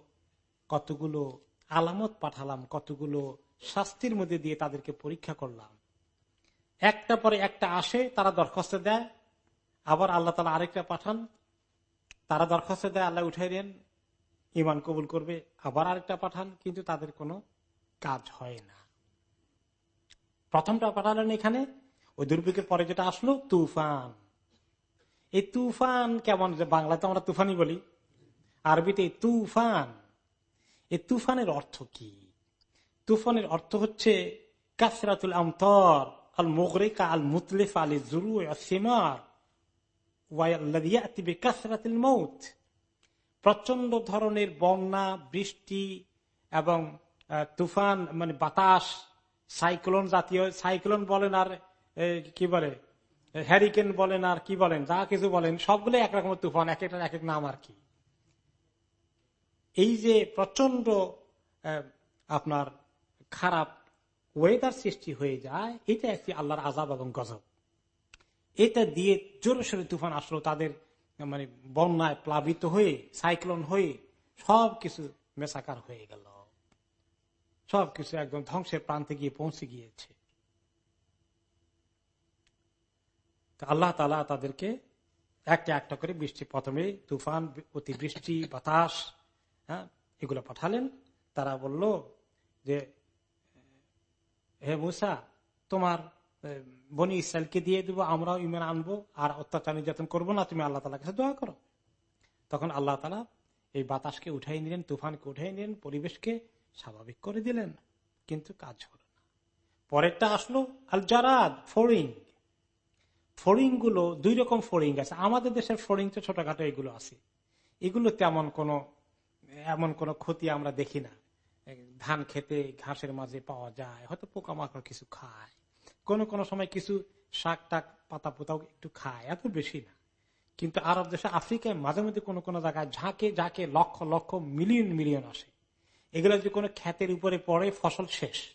কতগুলো আলামত পাঠালাম, কতগুলো শাস্তির মধ্যে দিয়ে তাদেরকে পরীক্ষা করলাম। একটা পরে একটা আসে, তারা দরখাস্ত দেয় আবার আল্লাহ তালা আরেকটা পাঠান। তারা দরখাস্ত দেয়, আল্লাহ উঠাই দেন ইমান কবুল করবে, আবার আরেকটা পাঠান, কিন্তু তাদের কোনো কাজ হয় না। প্রথমটা পাঠালেন এখানে, ওই দুর্ভিক্ষের পরে যেটা আসলো, তুফান। এই তুফান কেমন বাংলাতে আমরা তুফানই বলি, আরবিতে তুফান। এই তুফানের অর্থ কি? তুফানের অর্থ হচ্ছে, কাসরাতুল আমতর, আল মোগরেকা আল মুতলিফ আলী জুরু সিমার। প্রচণ্ড ধরনের বন্যা, বৃষ্টি এবং তুফান মানে বাতাস, সাইক্লোন জাতীয়, সাইক্লোন বলেন আর কি বলে? হ্যারিকেন বলেন আর কি বলেন? যা কিছু বলেন, সবগুলো একরকম তুফান, এক একটা, এক এক নাম আর কি। এই যে প্রচণ্ড আপনার খারাপ ওয়েদার সৃষ্টি হয়ে যায়, এটা একটি আল্লাহর আজাব এবং গজব। এটা দিয়ে জোরে সোরে তুফান আসলো, তাদের মানে বন্যায় প্লাবিত হয়ে, সাইক্লোন হয়ে সব কিছু মেসাকার হয়ে গেল। সবকিছু একদম ধ্বংসের প্রান্তে গিয়ে পৌঁছে গিয়েছে। আল্লাহ তালা তাদেরকে একটা একটা করে বৃষ্টি, প্রথমে তুফান, অতিবৃষ্টি, বাতাস হ্যাঁ এগুলো পাঠালেন। তারা বলল যে, হে মুসা, তোমার বনি ইসরায়েলকে দিয়ে দেবো, আমরাও ইমান আনব, আর অত্যাচার নির্যাতন করব না, তুমি আল্লাহ তালা কাছে দোয়া করো। তখন আল্লাহ তালা এই বাতাসকে উঠাই নিলেন, তুফানকে উঠাই নিলেন, পরিবেশকে স্বাভাবিক করে দিলেন, কিন্তু কাজ হলো না। পরেরটা আসলো আল জারাদ ফড়িং। ফড়িংগুলো দুই রকম ফড়িং আছে। আমাদের দেশের ফড়িং তো ছোটখাটো এগুলো আছে। এগুলো তেমন কোন, এমন কোন ক্ষতি আমরা দেখি না। ধান খেতে ঘাসের মাঝে পাওয়া যায়, হয়তো পোকামাকড় কিছু খায়। কোন কোন সময় কিছু শাক টাক, পাতা পোতাও একটু খায়, এত বেশি না। কিন্তু আরব দেশে, আফ্রিকায় মাঝে মধ্যে কোনো কোনো জায়গায় ঝাঁকে ঝাঁকে লক্ষ লক্ষ মিলিয়ন মিলিয়ন আসে। এগুলো যদি কোনো খ্যাতের উপরে পড়ে, ফসল শেষ।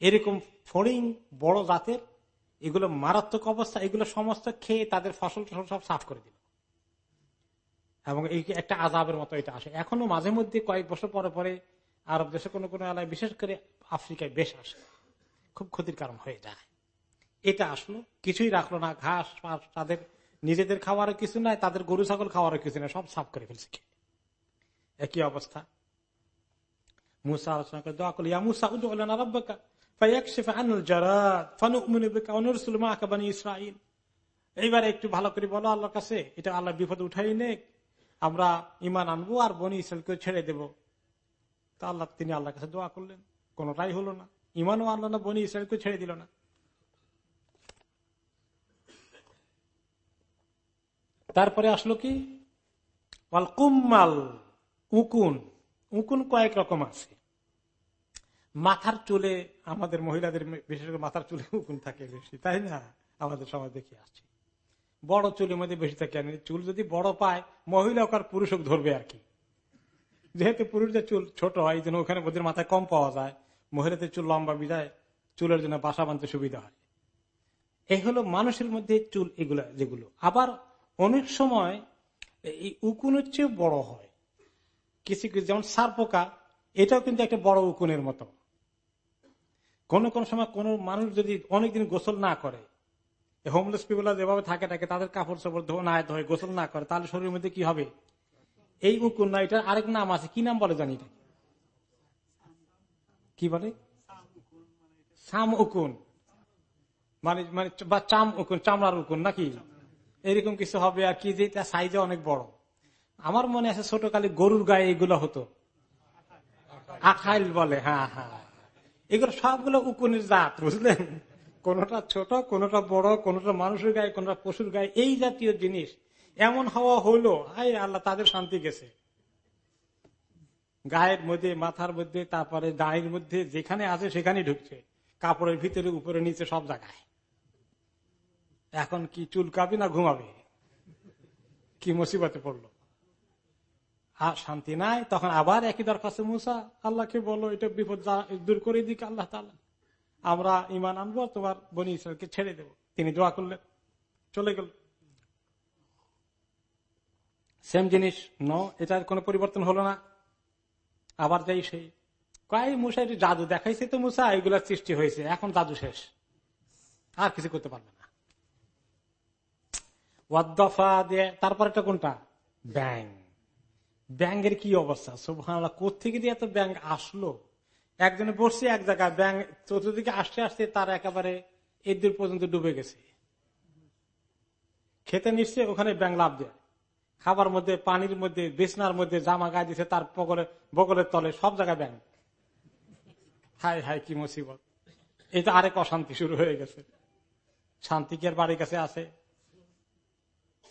এরকম ফড়িং বড় জাতের, এগুলো মারাত্মক অবস্থা, এগুলো সমস্ত খেয়ে তাদের ফসল সব সাফ করে দিল। এবং এই একটা আজাবের মতো এটা আসে। এখনও মাঝে মধ্যে কয়েক বছর পরে পরে আরব দেশে কোনো কোনো এলাকায়, বিশেষ করে আফ্রিকায় বেশ আসে। খুব ক্ষতির কারণ হয়ে যায়। এটা আসলো, কিছুই রাখল না, ঘাস ফাঁস তাদের নিজেদের খাওয়ারও কিছু নাই, তাদের গরু, ছাগল খাওয়ারও কিছু নাই, সব সাফ করে ফেলছে একই অবস্থা। মুসা আলোচনা করে দোয়া করল মুসা এইবার একটু ভালো করে বলো আল্লাহর কাছে, এটা আল্লাহ বিপদ উঠাই নে আমরা ইমান আনব আর বনি ইসরায়েলকে ছেড়ে দেব। তা আল্লাহ, তিনি আল্লাহর কাছে দোয়া করলেন, কোনটাই হলো না। ইমানও আনলো না, বনি ইসরায়েলকে ছেড়ে দিল না। তারপরে আসলো কি? উকুন। উকুন কয়েক রকম আছে। মাথার চুলে, আমাদের মহিলাদের বিশেষ করে মাথার চুলে উকুন থাকে বেশি, তাই না? আমাদের সমাজ দেখে আসছে। বড় চুলের মধ্যে বেশি থাকে চুল যদি বড় পায়, মহিলা ওকার পুরুষ ধরবে আর কি। যেহেতু পুরুষদের চুল ছোট হয়, এই জন্য ওখানে ওদের মাথায় কম পাওয়া যায়। মহিলাদের চুল লম্বা বিদায়, চুলের জন্য বাসা বাঁধতে সুবিধা হয়। এই হলো মানুষের মধ্যে চুল এগুলো যেগুলো। আবার অনেক সময় এই উকুনের চেয়ে বড় হয়। কিছু কিছু যেমন সার পোকা, এটাও কিন্তু একটা বড় উকুনের মতো। কোন কোন সময় কোন মানুষ যদি অনেকদিন গোসল না করে হোমলেস পিপুল যেভাবে থাকে থাকে, তাদের কাপড় চোপড় না ধোয় গোসল না করে, তাহলে শরীরের মধ্যে কি হবে? এই উকুন না, এটার আরেক নাম আছে। কি নাম বলে জানি এটা কি বলে? সাম উকুন। মানে মানে বা চাম উকুন, চামড়ার উকুন নাকি? এরকম কিছু হবে আর কি, যে সাইজে অনেক বড়। আমার মনে আছে ছোট কালে গরুর গায়ে এগুলো হতো। আখাইল বলে হ্যাঁ হ্যাঁ। এগুলো সবগুলো উকুনের জাত, বুঝলেন? কোনটা ছোট, কোনটা বড়, কোনটা মানুষের গায়ে, কোনটা পশুর গায়ে, এই জাতীয় জিনিস। এমন হওয়া হইল আয় আল্লাহ, তাদের শান্তি গেছে। গায়ের মধ্যে, মাথার মধ্যে, তারপরে দাঁড়ের মধ্যে, যেখানে আছে সেখানে ঢুকছে। কাপড়ের ভিতরে, উপরে, নিচে, সব জায়গায়। এখন কি চুলকাবি না ঘুমাবে? কি মুসিবতে পড়ল? আর শান্তি নাই, তখন আবার একই দরখাস্ত, মুসা, আল্লাহকে বলো, এটা বিপদ দূর করে দিক আল্লাহ তালা আমরা ইমান আনব, তোমার বনি ইসরায়েলকে ছেড়ে দেব। তিনি দোয়া করলেন, চলে গেল। সেম জিনিস, ন, এটার কোনো পরিবর্তন হলো না। আবার যাই সেই কয় মুসা জাদু দেখাইছে তো মুসা, এগুলার সৃষ্টি হয়েছে, এখন জাদু শেষ। আর কিছু করতে পারবে না। ওয়াদ্দফা দিয়ে তারপরটা কোনটা? ব্যাং ব্যাংকের কি অবস্থা? সোভান কোথেকে দিয়ে এত ব্যাংক আসলো? একজনে বসছে এক জায়গায় ব্যাংক চতুর্দিকে আসতে আসতে তার একেবারে এর পর্যন্ত ডুবে গেছে। খেতে নিচ্ছে ওখানে ব্যাংক লাভ দেয়। খাবার মধ্যে, পানির মধ্যে, বিছনার মধ্যে জামা গায়ে দিচ্ছে তার পকলে বগলের তলে, সব জায়গায় ব্যাংক হাই হাই, কি মুসিবত। এটা আরেক অশান্তি শুরু হয়ে গেছে। শান্তি কি বাড়ির কাছে আছে?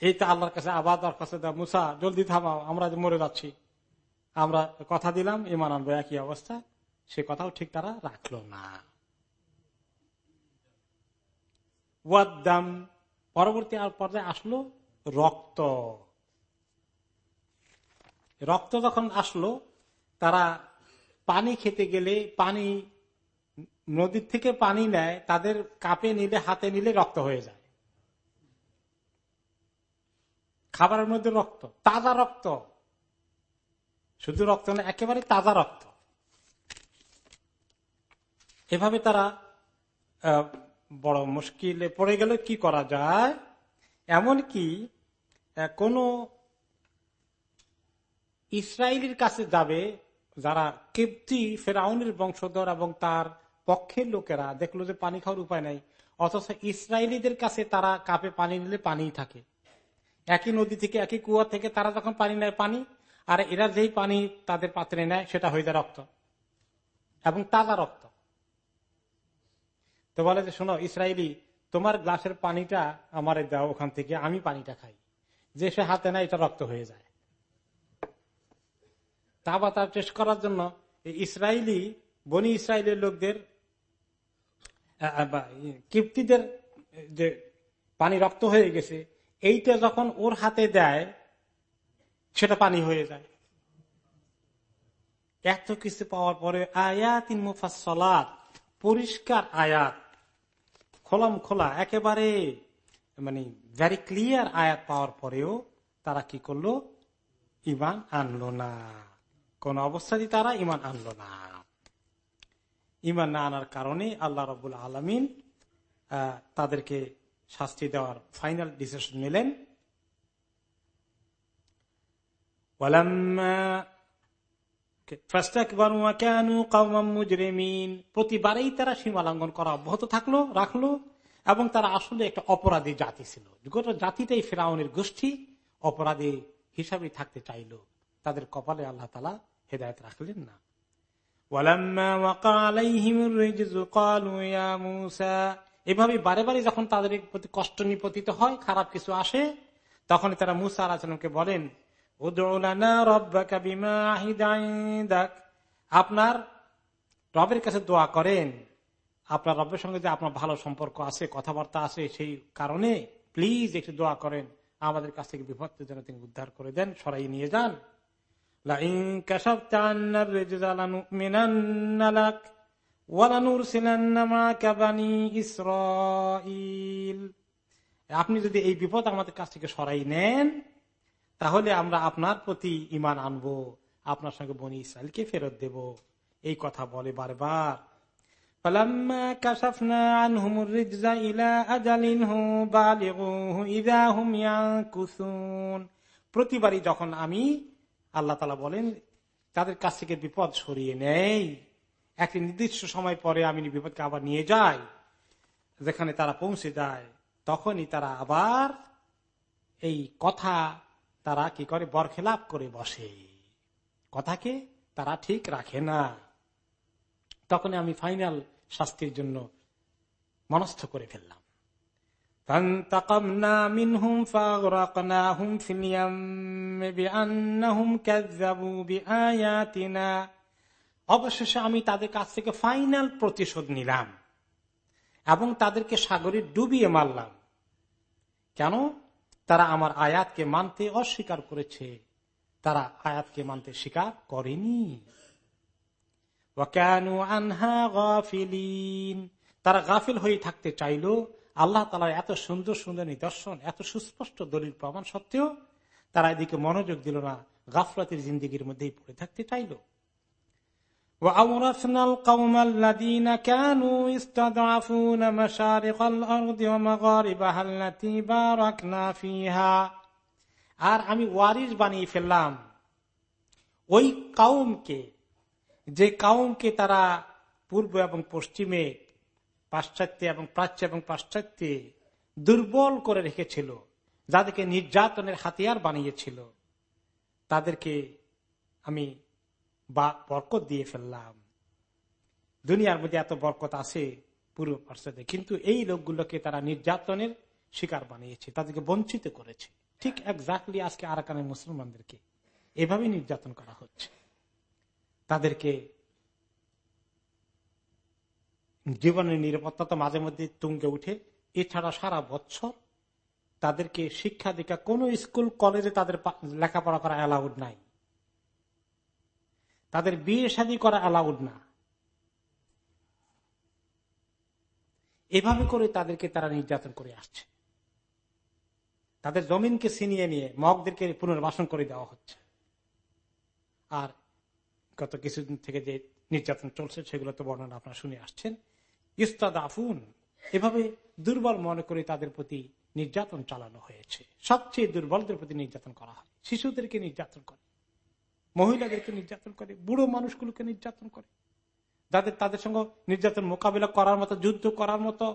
এই তো আল্লাহর কাছে আবার কাছে মুসা, জলদি থামাও, আমরা মরে যাচ্ছি। আমরা কথা দিলাম, ইমান আনব, একই অবস্থা। সে কথাও ঠিক তারা রাখল না। ওয়াদ্দাম পরবর্তী পর্যায়ে আসলো রক্ত। রক্ত যখন আসলো, তারা পানি খেতে গেলে, পানি নদীর থেকে পানি নেয়, তাদের কাপে নিলে, হাতে নিলে রক্ত হয়ে যায়। খাবারের মধ্যে রক্ত, তাজা রক্ত। শুধু রক্ত না, একেবারে তাজা রক্ত। এভাবে তারা বড় মুশকিলে পড়ে গেলে কি করা যায়? এমন কি কোন ইসরায়েলের কাছে যাবে, যারা কেপ্তি, ফেরাউনের বংশধর এবং তার পক্ষের লোকেরা, দেখল যে পানি খাওয়ার উপায় নাই। অথচ ইসরায়েলিদের কাছে তারা কাপে পানি নিলে পানি থাকে। একই নদী থেকে, একই কুয়া থেকে তারা যখন পানি নেয় পানি, আর এরা যেই পানি তাদের পাত্রে নেয়, সেটা হয়ে যায় রক্ত। এবং তাজা রক্ত। তো বলে যে, শোনো, ইসরায়েলি, তোমার গ্লাসের পানিটা আমার দাও ওখান থেকে, আমি পানিটা খাই। যে সে হাতে নেয়, এটা রক্ত হয়ে যায়। তা বা তার টেস্ট করার জন্য ইসরায়েলি বনি ইসরায়েলের লোকদের কীর্তিদের যে পানি রক্ত হয়ে গেছে, এইটা যখন ওর হাতে দেয়, সেটা পানি হয়ে যায়। এত কিছু পাওয়ার পরে আয়াত মুফাসলাত পরিষ্কার আয়াত, খোলাম খোলা, একেবারে মানে ভেরি ক্লিয়ার আয়াত পাওয়ার পরেও তারা কি করল? ইমান আনলো না। কোন অবস্থাতে তারা ইমান আনলো না। ইমান না আনার কারণে আল্লাহ রবুল আলমিন তাদেরকে শাস্তি দেওয়ার ফাইনাল ডিসিশন নিলেন। প্রতিবারেই তারা সীমা লঙ্ঘন করা অব্যাহত থাকল, রাখল, এবং তারা আসলে একটা অপরাধী জাতি ছিল। গোটা জাতিটাই ফেরাউনের গোষ্ঠী, অপরাধী হিসাবে থাকতে চাইল। তাদের কপালে আল্লাহ তালা হেদায়ত রাখলেন না। এভাবে বারে বারে যখন তাদের প্রতি কষ্ট নিপতিত হয়, খারাপ কিছু আসে তখন তারা মুসা আলাচনকে বলেন আপনার রবের কাছে দোয়া করেন। আপনার রবের সঙ্গে যে আপনার ভালো সম্পর্ক আছে, কথাবার্তা আছে সেই কারণে প্লিজ একটু দোয়া করেন। আমাদের কাছ থেকে বিপদ যেন তিনি উদ্ধার করে দেন সরাই নিয়ে যান। আপনি যদি এই বিপদ আমাদের কাছ থেকে সরাই নেন, তাহলে আমরা আপনার প্রতি ইমান আনব, আপনার সঙ্গে বনি ইসরায়েলকে ফেরত দেব। এই কথা বলে বারবার। প্রতিবারই যখন আমি আল্লাহ তালা বলেন তাদের কাছ থেকে বিপদ সরিয়ে নেই, একটি নির্দিষ্ট সময় পরে আমি বিপদকে আবার নিয়ে যাই, যেখানে তারা পৌঁছে যায়, তখনই তারা আবার এই কথা তারা কি করে? বরখেলাপ করে বসে। কথাকে তারা ঠিক রাখে না। তখন আমি ফাইনাল শাস্তির জন্য মনস্থ করে ফেললাম। فانتقمنا منهم فاغرقناهم في اليم بأنهم كذبوا بآياتنا অবশেষে আমি তাদের কাছ থেকে ফাইনাল প্রতিশোধ নিলাম এবং তাদেরকে সাগরে ডুবিয়ে মারলাম কেন তারা আমার আয়াতকে মানতে অস্বীকার করেছে তারা আয়াতকে মানতে স্বীকার করেনি তারা গাফিল হয়ে থাকতে চাইল আল্লাহ তালার এত সুন্দর সুন্দর নিদর্শন এত সুস্পষ্ট দলিল প্রমাণ সত্ত্বেও তারা এদিকে মনোযোগ দিল না গাফলাতের জিন্দিগির মধ্যেই পড়ে থাকতে চাইল وأورثنا القوم الذين كانوا يستضعفون مشارق الأرض ومغاربها التي باركنا فيها আর আমি ওয়ারিস বানিয়ে ফেললাম ওই কাউমকে যে কাউমকে তারা পূর্ব এবং পশ্চিমে পাশ্চাত্যে এবং প্রাচ্য এবং পাশ্চাত্যে দুর্বল করে রেখেছিল, যাদেরকে নির্যাতনের হাতিয়ার বানিয়েছিল। তাদেরকে আমি বা বরকত দিয়ে ফেললাম। দুনিয়ার মধ্যে এত বরকত আছে পূর্ব পাশ্চাত্যে, কিন্তু এই লোকগুলোকে তারা নির্যাতনের শিকার বানিয়েছে, তাদেরকে বঞ্চিত করেছে। ঠিক একজাক্টলি আজকে আরাকানের মুসলমানদেরকে এভাবে নির্যাতন করা হচ্ছে। তাদেরকে জীবনের নিরাপত্তা তো মাঝে মধ্যে তুঙ্গে উঠে এছাড়া সারা বছর তাদেরকে শিক্ষা দীক্ষা, কোন স্কুল, কলেজে তাদের লেখাপড়া করা অ্যালাউড নাই। তাদের বিয়ে শাদী করা অ্যালাউড না। এভাবে করে তাদেরকে তারা নির্যাতন করে আসছে। তাদের জমিনকে ছিনিয়ে নিয়ে মগদেরকে পুনর্বাসন করে দেওয়া হচ্ছে। আর গত কিছুদিন থেকে যে নির্যাতন চলছে, সেগুলো তো বর্ণনা আপনারা শুনে আসছেন। ইস্তাদ আফুন এভাবে দুর্বল মনে করে তাদের প্রতি নির্যাতন চালানো হয়েছে। সবচেয়ে দুর্বলদের প্রতি নির্যাতন করা হয়। শিশুদেরকে নির্যাতন করে, মহিলাদেরকে নির্যাতন করে, বুড়ো মানুষগুলোকে নির্যাতন করে। যাদের, তাদের সঙ্গে নির্যাতন মোকাবিলা করার মতো, যুদ্ধ করার মতো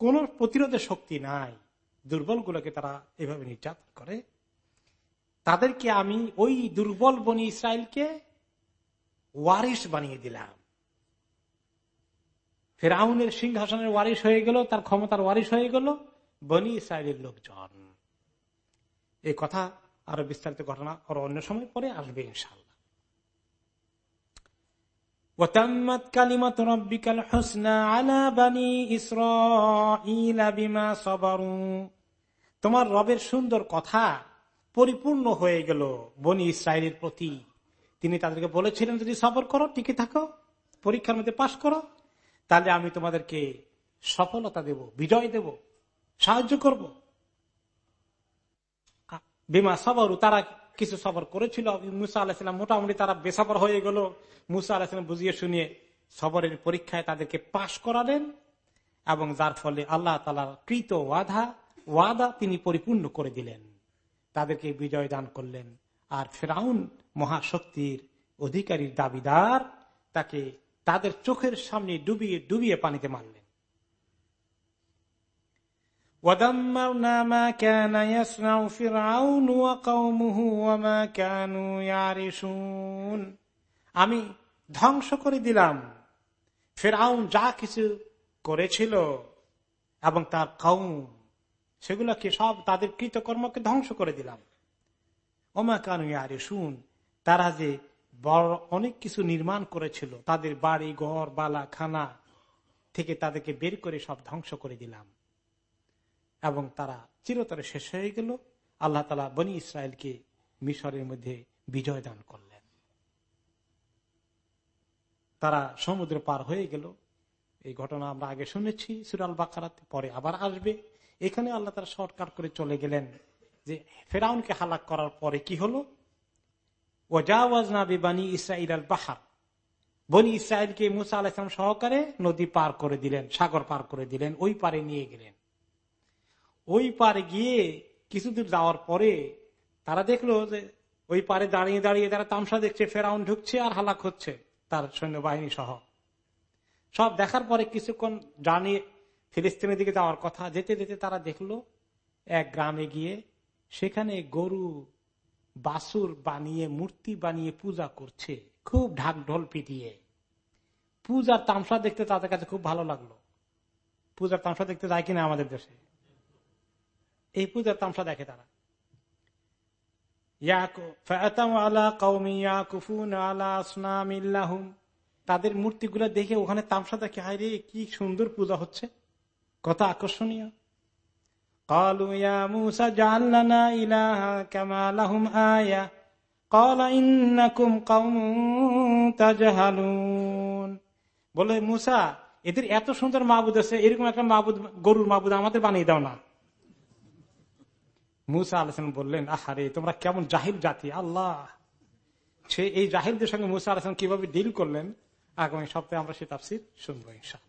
কোন প্রতিরোধের শক্তি নাই দুর্বল গুলোকে তারা এভাবে নির্যাতন করে। তাদেরকে আমি ওই দুর্বল বনি ইসরায়েলকে ওয়ারিস বানিয়ে দিলাম। ফেরাউনের সিংহাসনের ওয়ারিস হয়ে গেল তার ক্ষমতার ওয়ারিস হয়ে গেল বনি ইসরায়েলের লোকজন এই কথা আরো বিস্তারিত ঘটনা আরো অন্য সময় পরে আসবে ইনশাল্লাহ وتمت كلمة ربك الحسنى على بني إسرائيل بما صبروا তোমার রবের সুন্দর কথা পরিপূর্ণ হয়ে গেল বনি ইসরায়েলের প্রতি তিনি তাদেরকে বলেছিলেন যদি সবর করো টিকে থাকো পরীক্ষার মধ্যে পাশ করো তাহলে আমি তোমাদেরকে সফলতা দেব, বিজয় দেব, সাহায্য করব। বিমা সবর, তারা কিছু সবর করেছিল। মুসা আলাহিসাম মোটামুটি তারা বেসবর হয়ে গেল। মুসা আলাহিসাম বুঝিয়ে শুনিয়ে সবরের পরীক্ষায় তাদেরকে পাশ করালেন এবং যার ফলে আল্লাহ তালার কৃত ওয়াধা, ওয়াদা তিনি পরিপূর্ণ করে দিলেন। তাদেরকে বিজয় দান করলেন। আর ফেরাউন মহাশক্তির অধিকারীর দাবিদার তাকে তাদের চোখের সামনে ডুবিয়ে ডুবিয়ে পানিতে মারলেন। আমি ধ্বংস করে দিলাম। ফেরাউন যা কিছু করেছিল এবং তার কৌম সেগুলোকে সব তাদের কৃতকর্মকে ধ্বংস করে দিলাম। ওমা কানু আরে শুন তারা যে বড় অনেক কিছু নির্মাণ করেছিল। তাদের বাড়ি, ঘর, বালা, খানা থেকে তাদেরকে বের করে সব ধ্বংস করে দিলাম। এবং তারা চিরতরে শেষ হয়ে গেল। আল্লাহ তালা বনি ইসরায়েলকে মিশরের মধ্যে বিজয় দান করলেন। তারা সমুদ্র পার হয়ে গেল। এই ঘটনা আমরা আগে শুনেছি সুরাল বাকারাতে পরে আবার আসবে। এখানে আল্লাহ তারা শর্টকাট করে চলে গেলেন যে ফেরাউনকে হালাক করার পরে কি হলো? ওজাওয়াজ নাবি বানি ইসরাইল আল বাহার বনি ইসরায়েলকে মুসা আলাইসলাম সহকারে নদী পার করে দিলেন, সাগর পার করে দিলেন, ওই পারে নিয়ে গেলেন। ওই পারে গিয়ে কিছুদূর যাওয়ার পরে তারা দেখল যে ওই পারে দাঁড়িয়ে দাঁড়িয়ে তারা তামসা দেখছে, ফেরাউন ঢুকছে আর হালাক হচ্ছে তার সৈন্যবাহিনী সহ। সব দেখার পরে কিছুক্ষণ জানিয়ে ফিলিস্তিনের দিকে যাওয়ার কথা, যেতে যেতে তারা দেখল, এক গ্রামে গিয়ে সেখানে গরু বাসুর বানিয়ে, মূর্তি বানিয়ে পূজা করছে। খুব ঢাক ঢোল পিটিয়ে। পূজার তামসা দেখতে তাদের কাছে খুব ভালো লাগল। পূজার তামসা দেখতে যায় কিনা আমাদের দেশে? এই পূজার তামসা দেখে তারা। তাদের মূর্তিগুলো দেখে ওখানে তামসা দেখে হায় রে কি সুন্দর পূজা হচ্ছে। কত আকর্ষণীয়। কালু ইয়া মুসা জাল্লানা ইলাহা কামা লাহুম আয়া قال إنكم قوم تجهلون বলে মুসা এদের এত সুন্দর মাহবুদ আছে এরকম একটা মাহবুদ গরুর মাহবুদ আমাদের বানিয়ে দাও না মুসা আলসান বললেন আহারে তোমরা কেমন জাহিল জাতি আল্লাহ সে এই জাহিলদের সঙ্গে মুসা আলসান কিভাবে ডিল করলেন আগামী সপ্তাহে আমরা সে তাফসির শুনবো ইনশাআল্লাহ